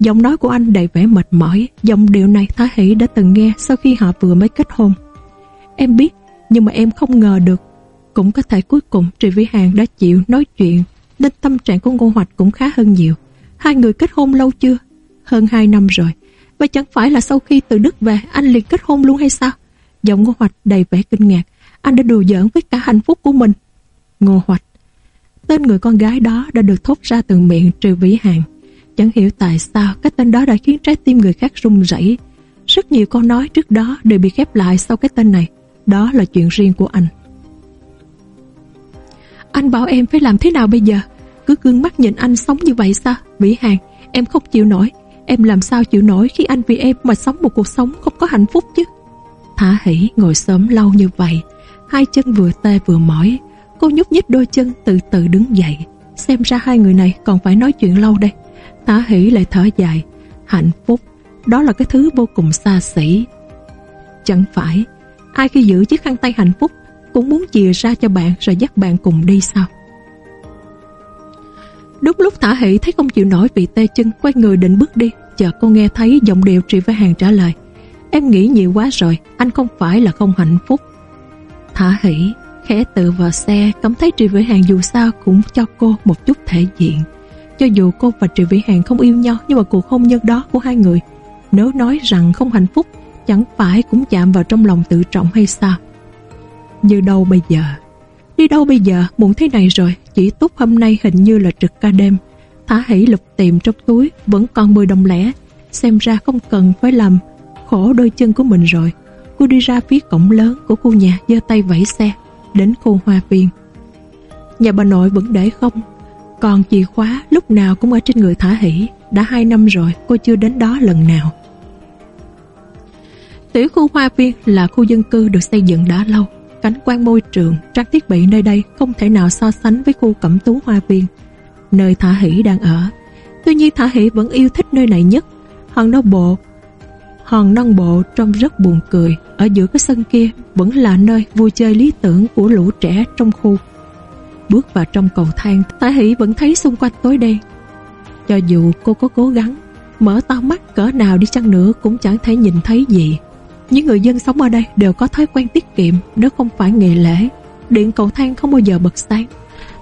Giọng nói của anh đầy vẻ mệt mỏi, giọng điệu này Thái Hỷ đã từng nghe sau khi họ vừa mới kết hôn. Em biết, nhưng mà em không ngờ được. Cũng có thể cuối cùng Trị Vĩ Hàng đã chịu nói chuyện, nên tâm trạng của Ngô Hoạch cũng khá hơn nhiều. Hai người kết hôn lâu chưa? Hơn hai năm rồi. Và chẳng phải là sau khi từ Đức về Anh liền kết hôn luôn hay sao Giọng Ngô Hoạch đầy vẻ kinh ngạc Anh đã đùa giỡn với cả hạnh phúc của mình Ngô Hoạch Tên người con gái đó đã được thốt ra từ miệng Trừ Vĩ Hàng Chẳng hiểu tại sao cái tên đó đã khiến trái tim người khác rung rẩy. Rất nhiều câu nói trước đó đều bị khép lại sau cái tên này. Đó là chuyện riêng của anh. Anh bảo em phải làm thế nào bây giờ? Cứ gương mắt nhìn anh sống như vậy sao? Vĩ Hàng, Em không chịu nổi. Em làm sao chịu nổi khi anh vì em mà sống một cuộc sống không có hạnh phúc chứ? Thả hỉ, ngồi sớm lâu như vậy, Hai chân vừa tê vừa mỏi. Cô nhúc nhích đôi chân, từ từ đứng dậy. Xem ra hai người này còn phải nói chuyện lâu đây. Thả hỉ lại thở dài. Hạnh phúc, Đó là cái thứ vô cùng xa xỉ. Chẳng phải, Ai khi giữ chiếc khăn tay hạnh phúc Cũng muốn chìa ra cho bạn rồi dắt bạn cùng đi sao? Đúng lúc Thả Hỷ thấy không chịu nổi vì tê chân, Quay người định bước đi, Chợt cô nghe thấy giọng điệu Trị với Hàng trả lời. Em nghĩ nhiều quá rồi, Anh không phải là không hạnh phúc. Thả Hỷ, khẽ tự vào xe, Cảm thấy Trị với Hàng dù sao cũng cho cô một chút thể diện. Cho dù cô và Triệu Vĩ Hàng không yêu nhau, Nhưng mà cuộc hôn nhân đó của hai người, Nếu nói rằng không hạnh phúc, Chẳng phải cũng chạm vào trong lòng tự trọng hay sao? Như đâu bây giờ? Đi đâu bây giờ? Muộn thế này rồi, Chỉ túc hôm nay hình như là trực ca đêm. Thả hỷ lục tìm trong túi, Vẫn còn 10 đồng lẻ. Xem ra không cần phải làm khổ đôi chân của mình rồi. Cô đi ra phía cổng lớn của khu nhà, giơ tay vẫy xe, Đến khu hoa viên. Nhà bà nội vẫn để không. Còn chìa khóa lúc nào cũng ở trên người Thả hỷ. Đã hai năm rồi cô chưa đến đó lần nào. Tiểu khu hoa viên là khu dân cư được xây dựng đã lâu. Cảnh quan môi trường, trang thiết bị nơi đây không thể nào so sánh với khu cẩm tú hoa viên, nơi Thả Hỷ đang ở. Tuy nhiên Thả Hỷ vẫn yêu thích nơi này nhất. Hòn non bộ Hòn non bộ trông rất buồn cười. Ở giữa cái sân kia Vẫn là nơi vui chơi lý tưởng của lũ trẻ trong khu. Bước vào trong cầu thang Thả Hỷ vẫn thấy xung quanh tối đen Cho dù cô có cố gắng Mở to mắt cỡ nào đi chăng nữa Cũng chẳng thể nhìn thấy gì những người dân sống ở đây đều có thói quen tiết kiệm nếu không phải ngày lễ. Điện cầu thang không bao giờ bật sáng.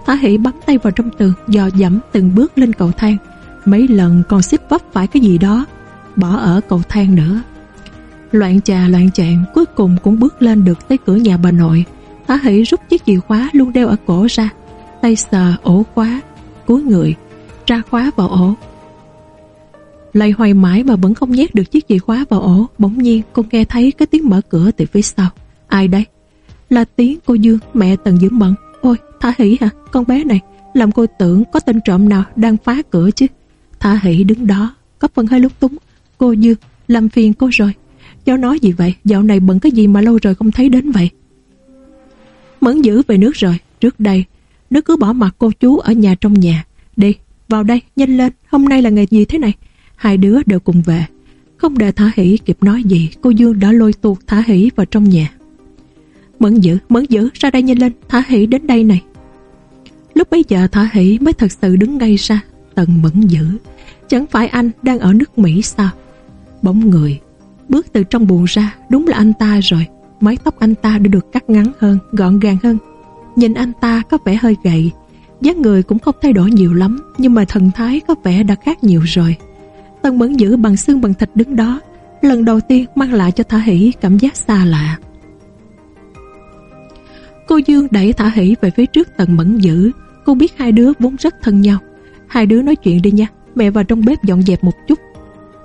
Thả hỷ bấm tay vào trong tường, dò dẫm từng bước lên cầu thang. Mấy lần còn xích vấp phải cái gì đó. bỏ ở cầu thang nữa. Loạn trà loạn trạng cuối cùng cũng bước lên được tới cửa nhà bà nội. Thả hỷ rút chiếc chìa khóa luôn đeo ở cổ ra, tay sờ ổ khóa, cúi người, tra khóa vào ổ. Lay hoài mãi mà vẫn không nhét được chiếc chìa khóa vào ổ, bỗng nhiên cô nghe thấy cái tiếng mở cửa từ phía sau. Ai đây? Là tiếng cô Dương, mẹ Tần Dưỡng Mận. Ôi, Thả Hỷ hả? Con bé này, làm cô tưởng có tên trộm nào đang phá cửa chứ. Thả Hỷ đứng đó, có phần hơi lúc túng. Cô Dương, làm phiền cô rồi. Cháu nói gì vậy? Dạo này bận cái gì mà lâu rồi không thấy đến vậy? Mẫn dữ về nước rồi. Trước đây, nó cứ bỏ mặt cô chú ở nhà trong nhà. Đi, vào đây, nhanh lên. Hôm nay là ngày gì thế này? Hai đứa đều cùng về. Không để Thả Hỷ kịp nói gì, cô Dương đã lôi tuột Thả Hỷ vào trong nhà. Mẫn dữ, mẫn dữ, ra đây nhanh lên, Thả Hỷ đến đây này. Lúc bấy giờ Thả Hỷ mới thật sự đứng ngay ra, tần mẫn dữ. Chẳng phải anh đang ở nước Mỹ sao? Bóng người, bước từ trong buồng ra, đúng là anh ta rồi. Mái tóc anh ta đã được cắt ngắn hơn, gọn gàng hơn. Nhìn anh ta có vẻ hơi gầy, dáng người cũng không thay đổi nhiều lắm, nhưng mà thần thái có vẻ đã khác nhiều rồi. Tần mẫn giữ bằng xương bằng thịt đứng đó, lần đầu tiên mang lại cho Thả Hỷ cảm giác xa lạ. Cô Dương đẩy Thả Hỷ về phía trước Tần Mẫn Dữ Cô biết hai đứa vốn rất thân nhau Hai đứa nói chuyện đi nha Mẹ vào trong bếp dọn dẹp một chút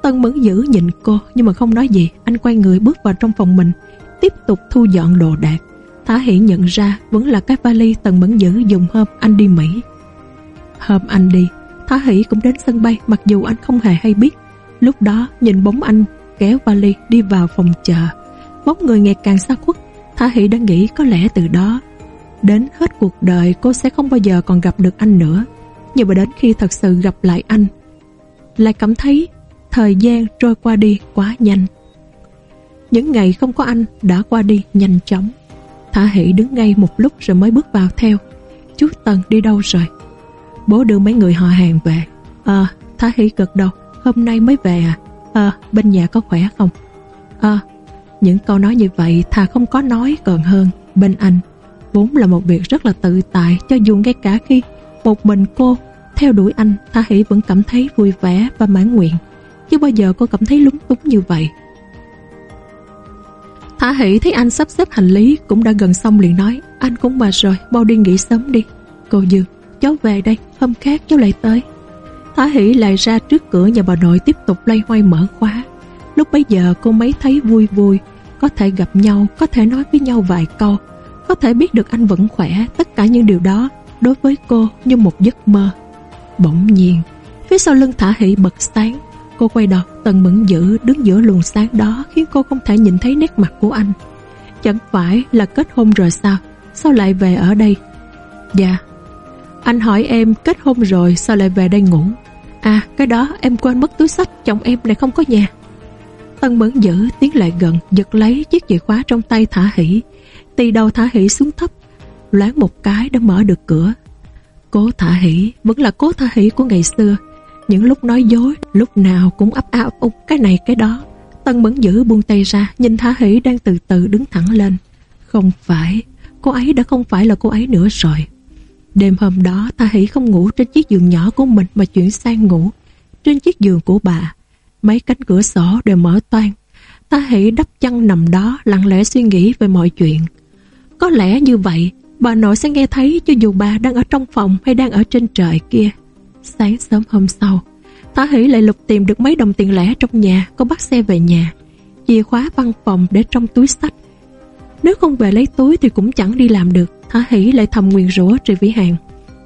Tần Mẫn Dữ nhìn cô nhưng mà không nói gì Anh quay người bước vào trong phòng mình Tiếp tục thu dọn đồ đạc. Thả Hỷ nhận ra vẫn là cái vali Tần Mẫn Dữ dùng hôm anh đi Mỹ. Hôm anh đi, Thả Hỷ cũng đến sân bay Mặc dù anh không hề hay biết. Lúc đó nhìn bóng anh kéo vali đi vào phòng chờ. Bóng người ngày càng xa khuất, Thả Hỷ đã nghĩ có lẽ từ đó Đến hết cuộc đời cô sẽ không bao giờ còn gặp được anh nữa. Nhưng mà đến khi thật sự gặp lại anh, Lại cảm thấy thời gian trôi qua đi quá nhanh. Những ngày không có anh đã qua đi nhanh chóng. Thả Hỷ đứng ngay một lúc rồi mới bước vào theo. Chú Tần đi đâu rồi? Bố đưa mấy người họ hàng về. Ờ, Thả Hỷ gật đầu. Hôm nay mới về à? Ờ, bên nhà có khỏe không? Ờ, những câu nói như vậy thà không có nói còn hơn bên anh. Vốn là một việc rất là tự tại cho dù ngay cả khi một mình cô theo đuổi anh Thả Hỷ vẫn cảm thấy vui vẻ và mãn nguyện. Chứ bao giờ cô cảm thấy lúng túng như vậy. Thả Hỷ thấy anh sắp xếp hành lý cũng đã gần xong liền nói anh cũng mệt rồi, mau đi nghỉ sớm đi. Cô Dương, cháu về đây, hôm khác cháu lại tới. Thả Hỷ lại ra trước cửa nhà bà nội tiếp tục lay hoay mở khóa. Lúc bấy giờ cô mấy thấy vui vui có thể gặp nhau, có thể nói với nhau vài câu, có thể biết được anh vẫn khỏe, tất cả những điều đó đối với cô như một giấc mơ. Bỗng nhiên, phía sau lưng Thả Hỷ bật sáng, cô quay đầu, Tần Mẫn Dữ đứng giữa luồng sáng đó khiến cô không thể nhìn thấy nét mặt của anh. Chẳng phải là kết hôn rồi sao? Sao lại về ở đây? Dạ. Anh hỏi em kết hôn rồi sao lại về đây ngủ? À, cái đó em quên mất túi sách, chồng em lại không có nhà. Tân mẫn dữ tiến lại gần giật lấy chiếc chìa khóa trong tay thả hỷ Tì đầu thả hỷ xuống thấp Loáng một cái đã mở được cửa Cố thả hỷ vẫn là cố thả hỷ của ngày xưa những lúc nói dối, Lúc nào cũng ấp a ấp úng cái này cái đó. Tân mẫn dữ buông tay ra, Nhìn thả hỷ đang từ từ đứng thẳng lên. Không phải, Cô ấy đã không phải là cô ấy nữa rồi. Đêm hôm đó Thả hỷ không ngủ trên chiếc giường nhỏ của mình Mà chuyển sang ngủ. Trên chiếc giường của bà, Mấy cánh cửa sổ đều mở toan Ta hãy đắp chăn nằm đó, lặng lẽ suy nghĩ về mọi chuyện. Có lẽ như vậy, Bà nội sẽ nghe thấy cho dù bà đang ở trong phòng hay đang ở trên trời kia. Sáng sớm hôm sau Thả Hỷ lại lục tìm được mấy đồng tiền lẻ trong nhà Cô bắt xe về nhà. Chìa khóa văn phòng để trong túi sách. Nếu không về lấy túi thì cũng chẳng đi làm được Thả Hỷ lại thầm nguyền rủa Trị Vĩ Hàng.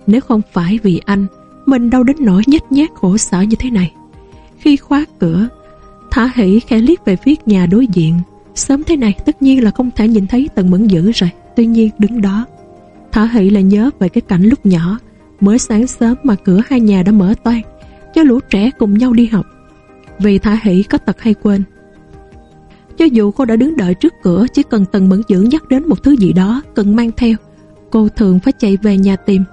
Nếu không phải vì anh, Mình đâu đến nỗi nhét nhát khổ sở như thế này. Khi khóa cửa Thả hỷ khẽ liếc về phía nhà đối diện. Sớm thế này tất nhiên là không thể nhìn thấy tầng mẫn dữ rồi, Tuy nhiên đứng đó Thả hỷ lại nhớ về cái cảnh lúc nhỏ Mới sáng sớm mà cửa hai nhà đã mở toan Cho lũ trẻ cùng nhau đi học. Vì Thả hỷ có tật hay quên. Cho dù cô đã đứng đợi trước cửa, Chỉ cần tần mẫn dưỡng nhắc đến một thứ gì đó, Cần mang theo, Cô thường phải chạy về nhà tìm.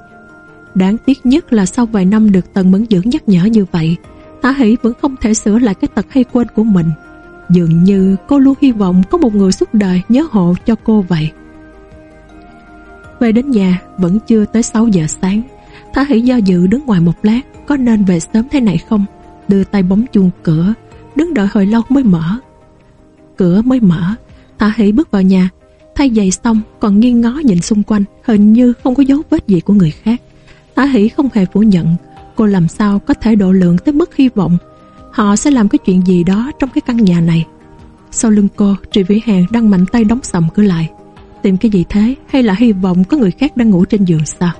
Đáng tiếc nhất là sau vài năm được tần mẫn dưỡng nhắc nhở như vậy Thả Hỷ vẫn không thể sửa lại cái tật hay quên của mình. Dường như cô luôn hy vọng có một người suốt đời nhớ hộ cho cô vậy. Về đến nhà, vẫn chưa tới 6 giờ sáng. Thả Hỷ do dự đứng ngoài một lát Có nên về sớm thế này không Đưa tay bấm chuông cửa đứng đợi hồi lâu mới mở. Cửa mới mở, Thả Hỷ bước vào nhà, thay giày xong còn nghiêng ngó nhìn xung quanh, hình như không có dấu vết gì của người khác. Thả Hỷ không hề phủ nhận, cô làm sao có thể độ lượng tới mức hy vọng họ sẽ làm cái chuyện gì đó trong cái căn nhà này. Sau lưng cô, Trị Vĩ Hàng đang mạnh tay đóng sầm cửa lại. Tìm cái gì thế hay là hy vọng có người khác đang ngủ trên giường sao?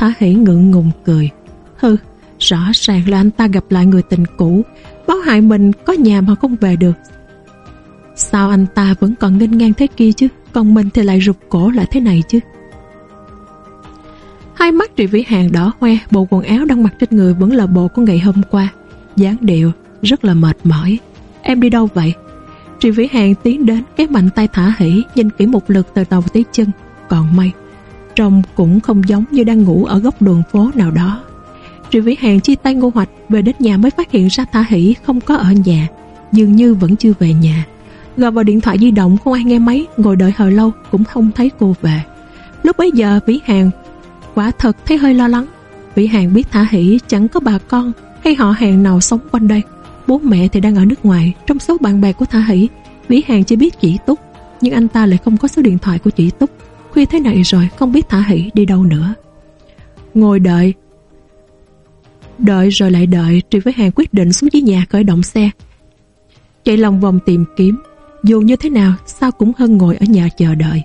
Thả Hỷ ngượng ngùng cười. Hừ, rõ ràng là anh ta gặp lại người tình cũ, báo hại mình có nhà mà không về được. Sao anh ta vẫn còn nghênh ngang thế kia chứ, còn mình thì lại rụt cổ lại thế này chứ? Hai mắt Trị Vĩ Hàng đỏ hoe, bộ quần áo đang mặc trên người vẫn là bộ của ngày hôm qua. dáng điệu, rất là mệt mỏi. Em đi đâu vậy? Trị Vĩ Hàng tiến đến cái mạnh tay thả hỉ nhìn kỹ một lượt từ đầu tới chân. Còn may, trông cũng không giống như đang ngủ ở góc đường phố nào đó. Triệu Vĩ Hàng chia tay ngô hoạch về đến nhà mới phát hiện ra thả hỉ không có ở nhà. Dường như vẫn chưa về nhà. Gọi vào điện thoại di động không ai nghe máy, ngồi đợi hồi lâu cũng không thấy cô về. Lúc bấy giờ Vĩ Hàng quả thật thấy hơi lo lắng. Vĩ Hàng biết thả hỉ chẳng có bà con hay họ hàng nào sống quanh đây Bố mẹ thì đang ở nước ngoài Trong số bạn bè của Thả Hỷ Vĩ Hàng chỉ biết chị Túc Nhưng anh ta lại không có số điện thoại của chị Túc Khuya thế này rồi, không biết Thả Hỷ đi đâu nữa. Ngồi đợi. Đợi rồi lại đợi Tri với Hàng quyết định xuống dưới nhà khởi động xe. Chạy lòng vòng tìm kiếm. Dù như thế nào, Sao cũng hơn ngồi ở nhà chờ đợi.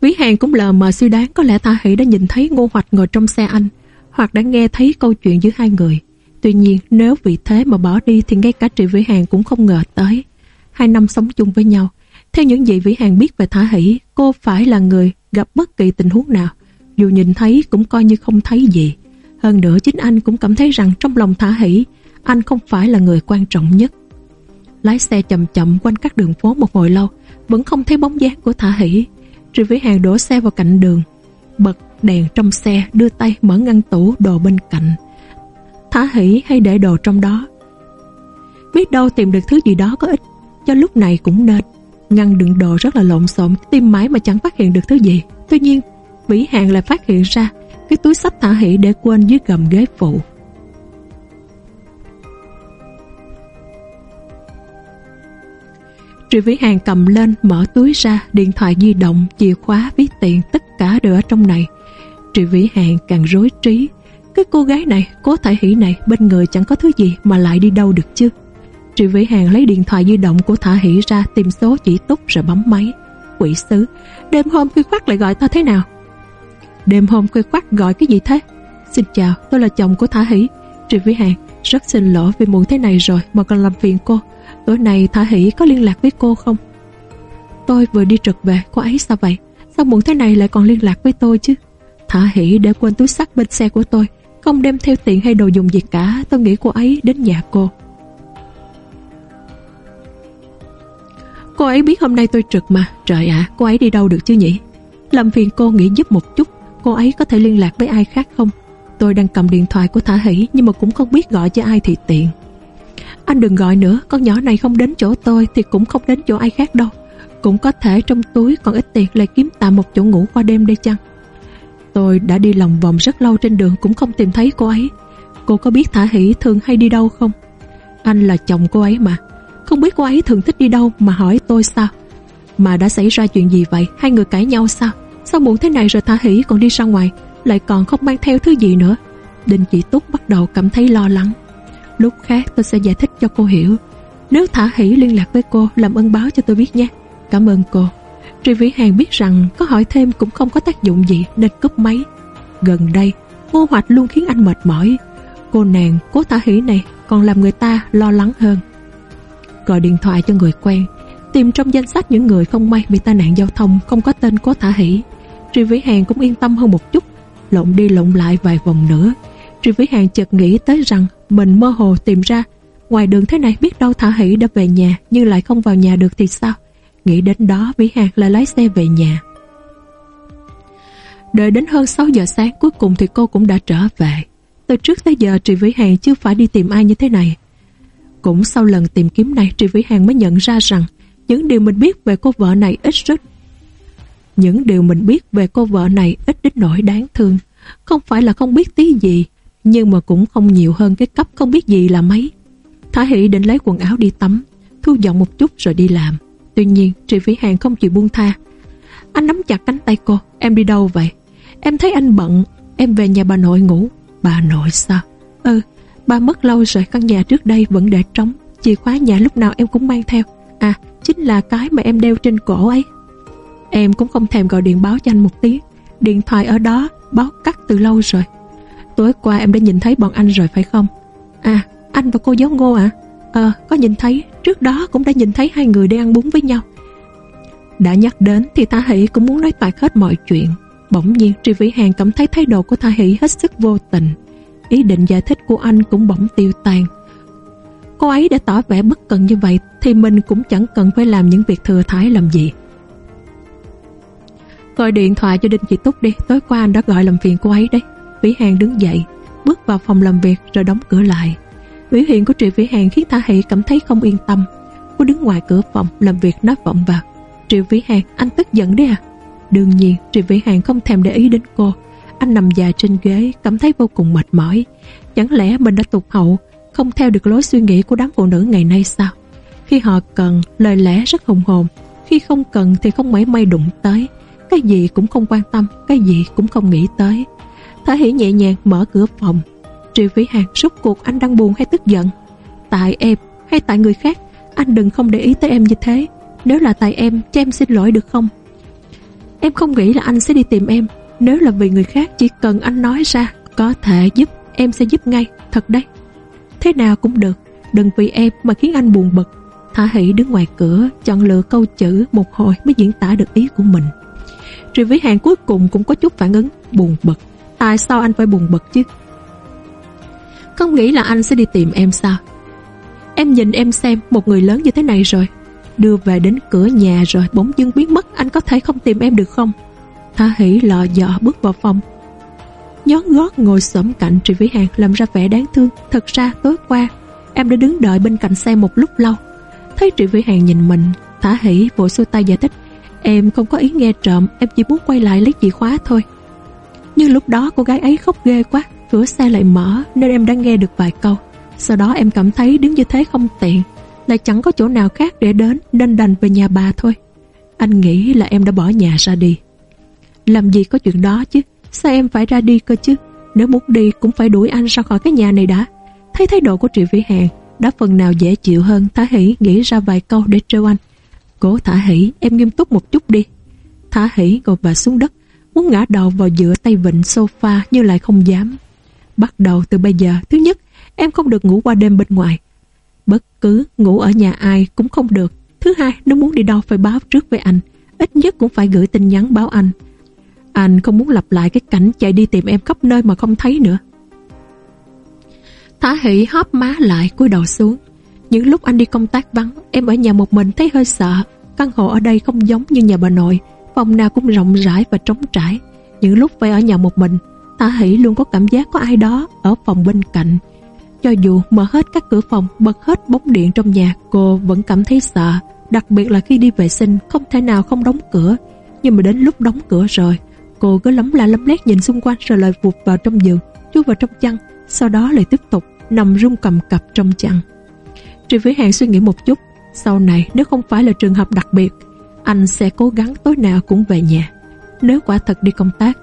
Ví Hàng cũng lờ mờ suy đoán Có lẽ Thả Hỷ đã nhìn thấy Ngô Hoạch ngồi trong xe anh, Hoặc đã nghe thấy câu chuyện giữa hai người. Tuy nhiên, nếu vì thế mà bỏ đi thì ngay cả Trị với Hàng cũng không ngờ tới. Hai năm sống chung với nhau. Theo những gì Vĩ Hàng biết về Thả Hỷ, cô phải là người gặp bất kỳ tình huống nào. Dù nhìn thấy cũng coi như không thấy gì. Hơn nữa chính anh cũng cảm thấy rằng trong lòng Thả Hỷ, anh không phải là người quan trọng nhất. Lái xe chậm chậm quanh các đường phố một hồi lâu, vẫn không thấy bóng dáng của Thả Hỷ. Trị Vĩ Hàng đổ xe vào cạnh đường, bật đèn trong xe, đưa tay mở ngăn tủ đồ bên cạnh thả hỉ hay để đồ trong đó. Biết đâu tìm được thứ gì đó có ích, cho lúc này cũng nên. Ngăn đựng đồ rất là lộn xộn, tìm mãi mà chẳng phát hiện được thứ gì. Tuy nhiên, Vĩ Hàng lại phát hiện ra cái túi sách thả hỉ để quên dưới gầm ghế phụ. Triệu Vĩ Hàng cầm lên, mở túi ra, điện thoại di động, chìa khóa, ví tiền, tất cả đều ở trong này. Triệu Vĩ Hàng càng rối trí, cái cô gái này, cố thải hỷ này bên người chẳng có thứ gì mà lại đi đâu được chứ. Trị Vĩ Hàng lấy điện thoại di động của Thả Hỷ ra tìm số chỉ túc rồi bấm máy. Quỷ sứ, đêm hôm khuya khoát lại gọi ta thế nào? Đêm hôm khuya khoát gọi cái gì thế? Xin chào, tôi là chồng của Thả Hỷ. Trị Vĩ Hàng, rất xin lỗi vì muộn thế này rồi mà còn làm phiền cô. Tối nay Thả Hỷ có liên lạc với cô không? Tôi vừa đi trực về, cô ấy sao vậy? Sao muộn thế này lại còn liên lạc với tôi chứ? Thả Hỷ để quên túi sắt bên xe của tôi không đem theo tiền hay đồ dùng gì cả Tôi nghĩ cô ấy đến nhà cô Cô ấy biết hôm nay tôi trực mà. Trời ạ, cô ấy đi đâu được chứ nhỉ? Làm phiền cô nghĩ giúp một chút. Cô ấy có thể liên lạc với ai khác không? Tôi đang cầm điện thoại của Thả Hỷ Nhưng mà cũng không biết gọi cho ai thì tiện. Anh đừng gọi nữa Con nhỏ này không đến chỗ tôi Thì cũng không đến chỗ ai khác đâu. Cũng có thể trong túi còn ít tiền Lại kiếm tạm một chỗ ngủ qua đêm đây chăng? Tôi đã đi lòng vòng rất lâu trên đường cũng không tìm thấy cô ấy. Cô có biết Thả Hỷ thường hay đi đâu không? Anh là chồng cô ấy mà. Không biết cô ấy thường thích đi đâu mà hỏi tôi sao? Mà đã xảy ra chuyện gì vậy? Hai người cãi nhau sao? Sao muộn thế này rồi Thả Hỷ còn đi ra ngoài lại còn không mang theo thứ gì nữa? đình Chỉ Túc bắt đầu cảm thấy lo lắng. Lúc khác tôi sẽ giải thích cho cô hiểu. Nếu Thả Hỷ liên lạc với cô làm ơn báo cho tôi biết nhé. Cảm ơn cô. Tri Vĩ Hàng biết rằng có hỏi thêm cũng không có tác dụng gì nên cúp máy. Gần đây, Ngô Hoạch luôn khiến anh mệt mỏi. Cô nàng, cố thả hỷ này còn làm người ta lo lắng hơn. Gọi điện thoại cho người quen, tìm trong danh sách những người không may bị tai nạn giao thông không có tên cố thả hỷ. Tri Vĩ Hàng cũng yên tâm hơn một chút, lộn đi lộn lại vài vòng nữa. Tri Vĩ Hàng chợt nghĩ tới rằng mình mơ hồ tìm ra ngoài đường thế này biết đâu thả hỷ đã về nhà nhưng lại không vào nhà được thì sao? Nghĩ đến đó Vĩ Hàng lại lái xe về nhà Đợi đến hơn 6 giờ sáng cuối cùng thì cô cũng đã trở về Từ trước tới giờ Trị Vĩ Hàng chưa phải đi tìm ai như thế này cũng sau lần tìm kiếm này Tri Vĩ Hàng mới nhận ra rằng Những điều mình biết về cô vợ này ít rất Những điều mình biết về cô vợ này ít đến nỗi đáng thương Không phải là không biết tí gì Nhưng mà cũng không nhiều hơn cái cấp không biết gì là mấy Thả Hỷ định lấy quần áo đi tắm, thu dọn một chút rồi đi làm. Tuy nhiên, Tri Vĩ Hàng không chịu buông tha. Anh nắm chặt cánh tay cô, em đi đâu vậy? Em thấy anh bận, em về nhà bà nội ngủ. Bà nội sao? Ừ, Ba mất lâu rồi, căn nhà trước đây vẫn để trống. Chìa khóa nhà lúc nào em cũng mang theo. À, chính là cái mà em đeo trên cổ ấy. Em cũng không thèm gọi điện báo cho anh một tiếng. Điện thoại ở đó, báo cắt từ lâu rồi. Tối qua em đã nhìn thấy bọn anh rồi phải không? À, anh và cô giáo ngô à? Ờ, có nhìn thấy, trước đó cũng đã nhìn thấy hai người đi ăn bún với nhau. Đã nhắc đến thì Tha Hỷ cũng muốn nói toạc hết mọi chuyện. Bỗng nhiên Tri Vĩ Hàng cảm thấy thái độ của Tha Hỷ hết sức vô tình. Ý định giải thích của anh cũng bỗng tiêu tan. Cô ấy đã tỏ vẻ bất cần như vậy thì mình cũng chẳng cần phải làm những việc thừa thái làm gì. Gọi điện thoại cho Đinh Chị Túc đi, tối qua anh đã gọi làm phiền cô ấy đấy. Vĩ Hàng đứng dậy, bước vào phòng làm việc rồi đóng cửa lại. Biểu hiện của Triệu Vĩ Hàng khiến Thả Hỷ cảm thấy không yên tâm. Cô đứng ngoài cửa phòng làm việc nói vọng vào. Triệu Vĩ Hàng, anh tức giận đấy à? Đương nhiên, Triệu Vĩ Hàng không thèm để ý đến cô. Anh nằm dài trên ghế, cảm thấy vô cùng mệt mỏi. Chẳng lẽ mình đã tụt hậu, không theo được lối suy nghĩ của đám phụ nữ ngày nay sao? Khi họ cần, lời lẽ rất hùng hồn. Khi không cần thì không mấy may đụng tới. Cái gì cũng không quan tâm, cái gì cũng không nghĩ tới. Thả Hỷ nhẹ nhàng mở cửa phòng. Triệu Vĩ Hàng rút cuộc anh đang buồn hay tức giận? Tại em hay tại người khác? Anh đừng không để ý tới em như thế. Nếu là tại em, cho em xin lỗi được không? Em không nghĩ là anh sẽ đi tìm em. Nếu là vì người khác, chỉ cần anh nói ra, có thể giúp, em sẽ giúp ngay. Thật đấy. Thế nào cũng được. Đừng vì em mà khiến anh buồn bực. Thả Hỷ đứng ngoài cửa, chọn lựa câu chữ một hồi mới diễn tả được ý của mình. rồi với Hàng cuối cùng cũng có chút phản ứng buồn bực. Tại sao anh phải buồn bực chứ? Không nghĩ là anh sẽ đi tìm em sao? Em nhìn em xem một người lớn như thế này rồi. Đưa về đến cửa nhà rồi bỗng dưng biến mất anh có thể không tìm em được không? Tha hỉ lọ dọ bước vào phòng. Nhón gót ngồi xổm cạnh Trị Vĩ Hàng làm ra vẻ đáng thương. Thật ra tối qua em đã đứng đợi bên cạnh xe một lúc lâu. Thấy Trị Vĩ Hàng nhìn mình, Thả hỉ vội xuôi tay giải thích. Em không có ý nghe trộm, em chỉ muốn quay lại lấy chìa khóa thôi. Nhưng lúc đó cô gái ấy khóc ghê quá Cửa xe lại mở nên em đã nghe được vài câu Sau đó em cảm thấy đứng như thế không tiện Lại chẳng có chỗ nào khác để đến Nên đành về nhà bà thôi Anh nghĩ là em đã bỏ nhà ra đi làm gì có chuyện đó chứ Sao em phải ra đi cơ chứ Nếu muốn đi cũng phải đuổi anh ra khỏi cái nhà này đã Thấy thái độ của Triệu Vĩ Hàng Đã phần nào dễ chịu hơn Thả Hỷ nghĩ ra vài câu để trêu anh Cố Thả Hỷ em nghiêm túc một chút đi Thả Hỷ ngồi bà xuống đất muốn ngã đầu vào giữa tay vịnh sofa nhưng lại không dám. Bắt đầu từ bây giờ, thứ nhất, em không được ngủ qua đêm bên ngoài. Bất cứ ngủ ở nhà ai cũng không được. Thứ hai, nếu muốn đi đâu phải báo trước với anh. Ít nhất cũng phải gửi tin nhắn báo anh. Anh không muốn lặp lại cái cảnh chạy đi tìm em khắp nơi mà không thấy nữa. Thả hỷ hóp má lại cúi đầu xuống. Những lúc anh đi công tác vắng, em ở nhà một mình thấy hơi sợ. Căn hộ ở đây không giống như nhà bà nội phòng nào cũng rộng rãi và trống trải. Những lúc phải ở nhà một mình, Thả Hỷ luôn có cảm giác có ai đó ở phòng bên cạnh. Cho dù mở hết các cửa phòng, bật hết bóng điện trong nhà, cô vẫn cảm thấy sợ. Đặc biệt là khi đi vệ sinh, không thể nào không đóng cửa. Nhưng mà đến lúc đóng cửa rồi, cô cứ lấm la lấm lét nhìn xung quanh rồi lại vụt vào trong giường, chui vào trong chăn, sau đó lại tiếp tục nằm rung cầm cập trong chăn. Trị Vĩ Hàng suy nghĩ một chút, sau này nếu không phải là trường hợp đặc biệt, anh sẽ cố gắng tối nào cũng về nhà. Nếu quả thật đi công tác,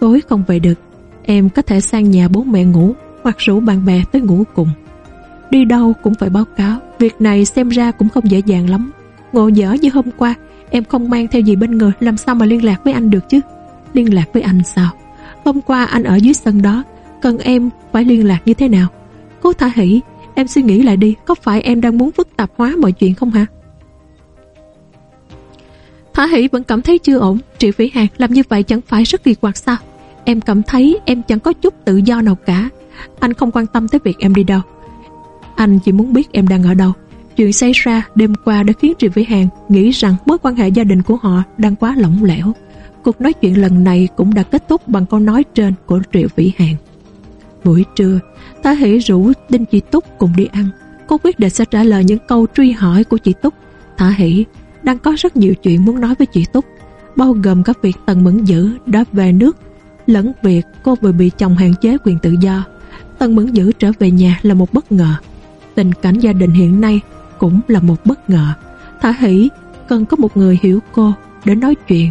tối không về được, em có thể sang nhà bố mẹ ngủ hoặc rủ bạn bè tới ngủ cùng. Đi đâu cũng phải báo cáo, việc này xem ra cũng không dễ dàng lắm. Ngộ dở như hôm qua, em không mang theo gì bên người, làm sao mà liên lạc với anh được chứ? Liên lạc với anh sao? Hôm qua anh ở dưới sân đó, cần em phải liên lạc như thế nào? Cố thả hỷ, em suy nghĩ lại đi, có phải em đang muốn phức tạp hóa mọi chuyện không hả? Thả Hỷ vẫn cảm thấy chưa ổn Triệu Vĩ Hàng làm như vậy chẳng phải rất kỳ quặc sao Em cảm thấy em chẳng có chút tự do nào cả Anh không quan tâm tới việc em đi đâu Anh chỉ muốn biết em đang ở đâu Chuyện xảy ra đêm qua đã khiến Triệu Vĩ Hàng nghĩ rằng mối quan hệ gia đình của họ đang quá lỏng lẻo. Cuộc nói chuyện lần này cũng đã kết thúc bằng câu nói trên của Triệu Vĩ Hàng. Buổi trưa, Thả Hỷ rủ Đinh Chị Túc cùng đi ăn. Cô quyết định sẽ trả lời những câu truy hỏi của chị Túc. Thả Hỷ đang có rất nhiều chuyện muốn nói với chị Túc, bao gồm các việc Tần Mẫn Dữ đã về nước, lẫn việc cô vừa bị chồng hạn chế quyền tự do. Tần Mẫn Dữ trở về nhà là một bất ngờ. tình cảnh gia đình hiện nay cũng là một bất ngờ. Thả hỷ cần có một người hiểu cô để nói chuyện,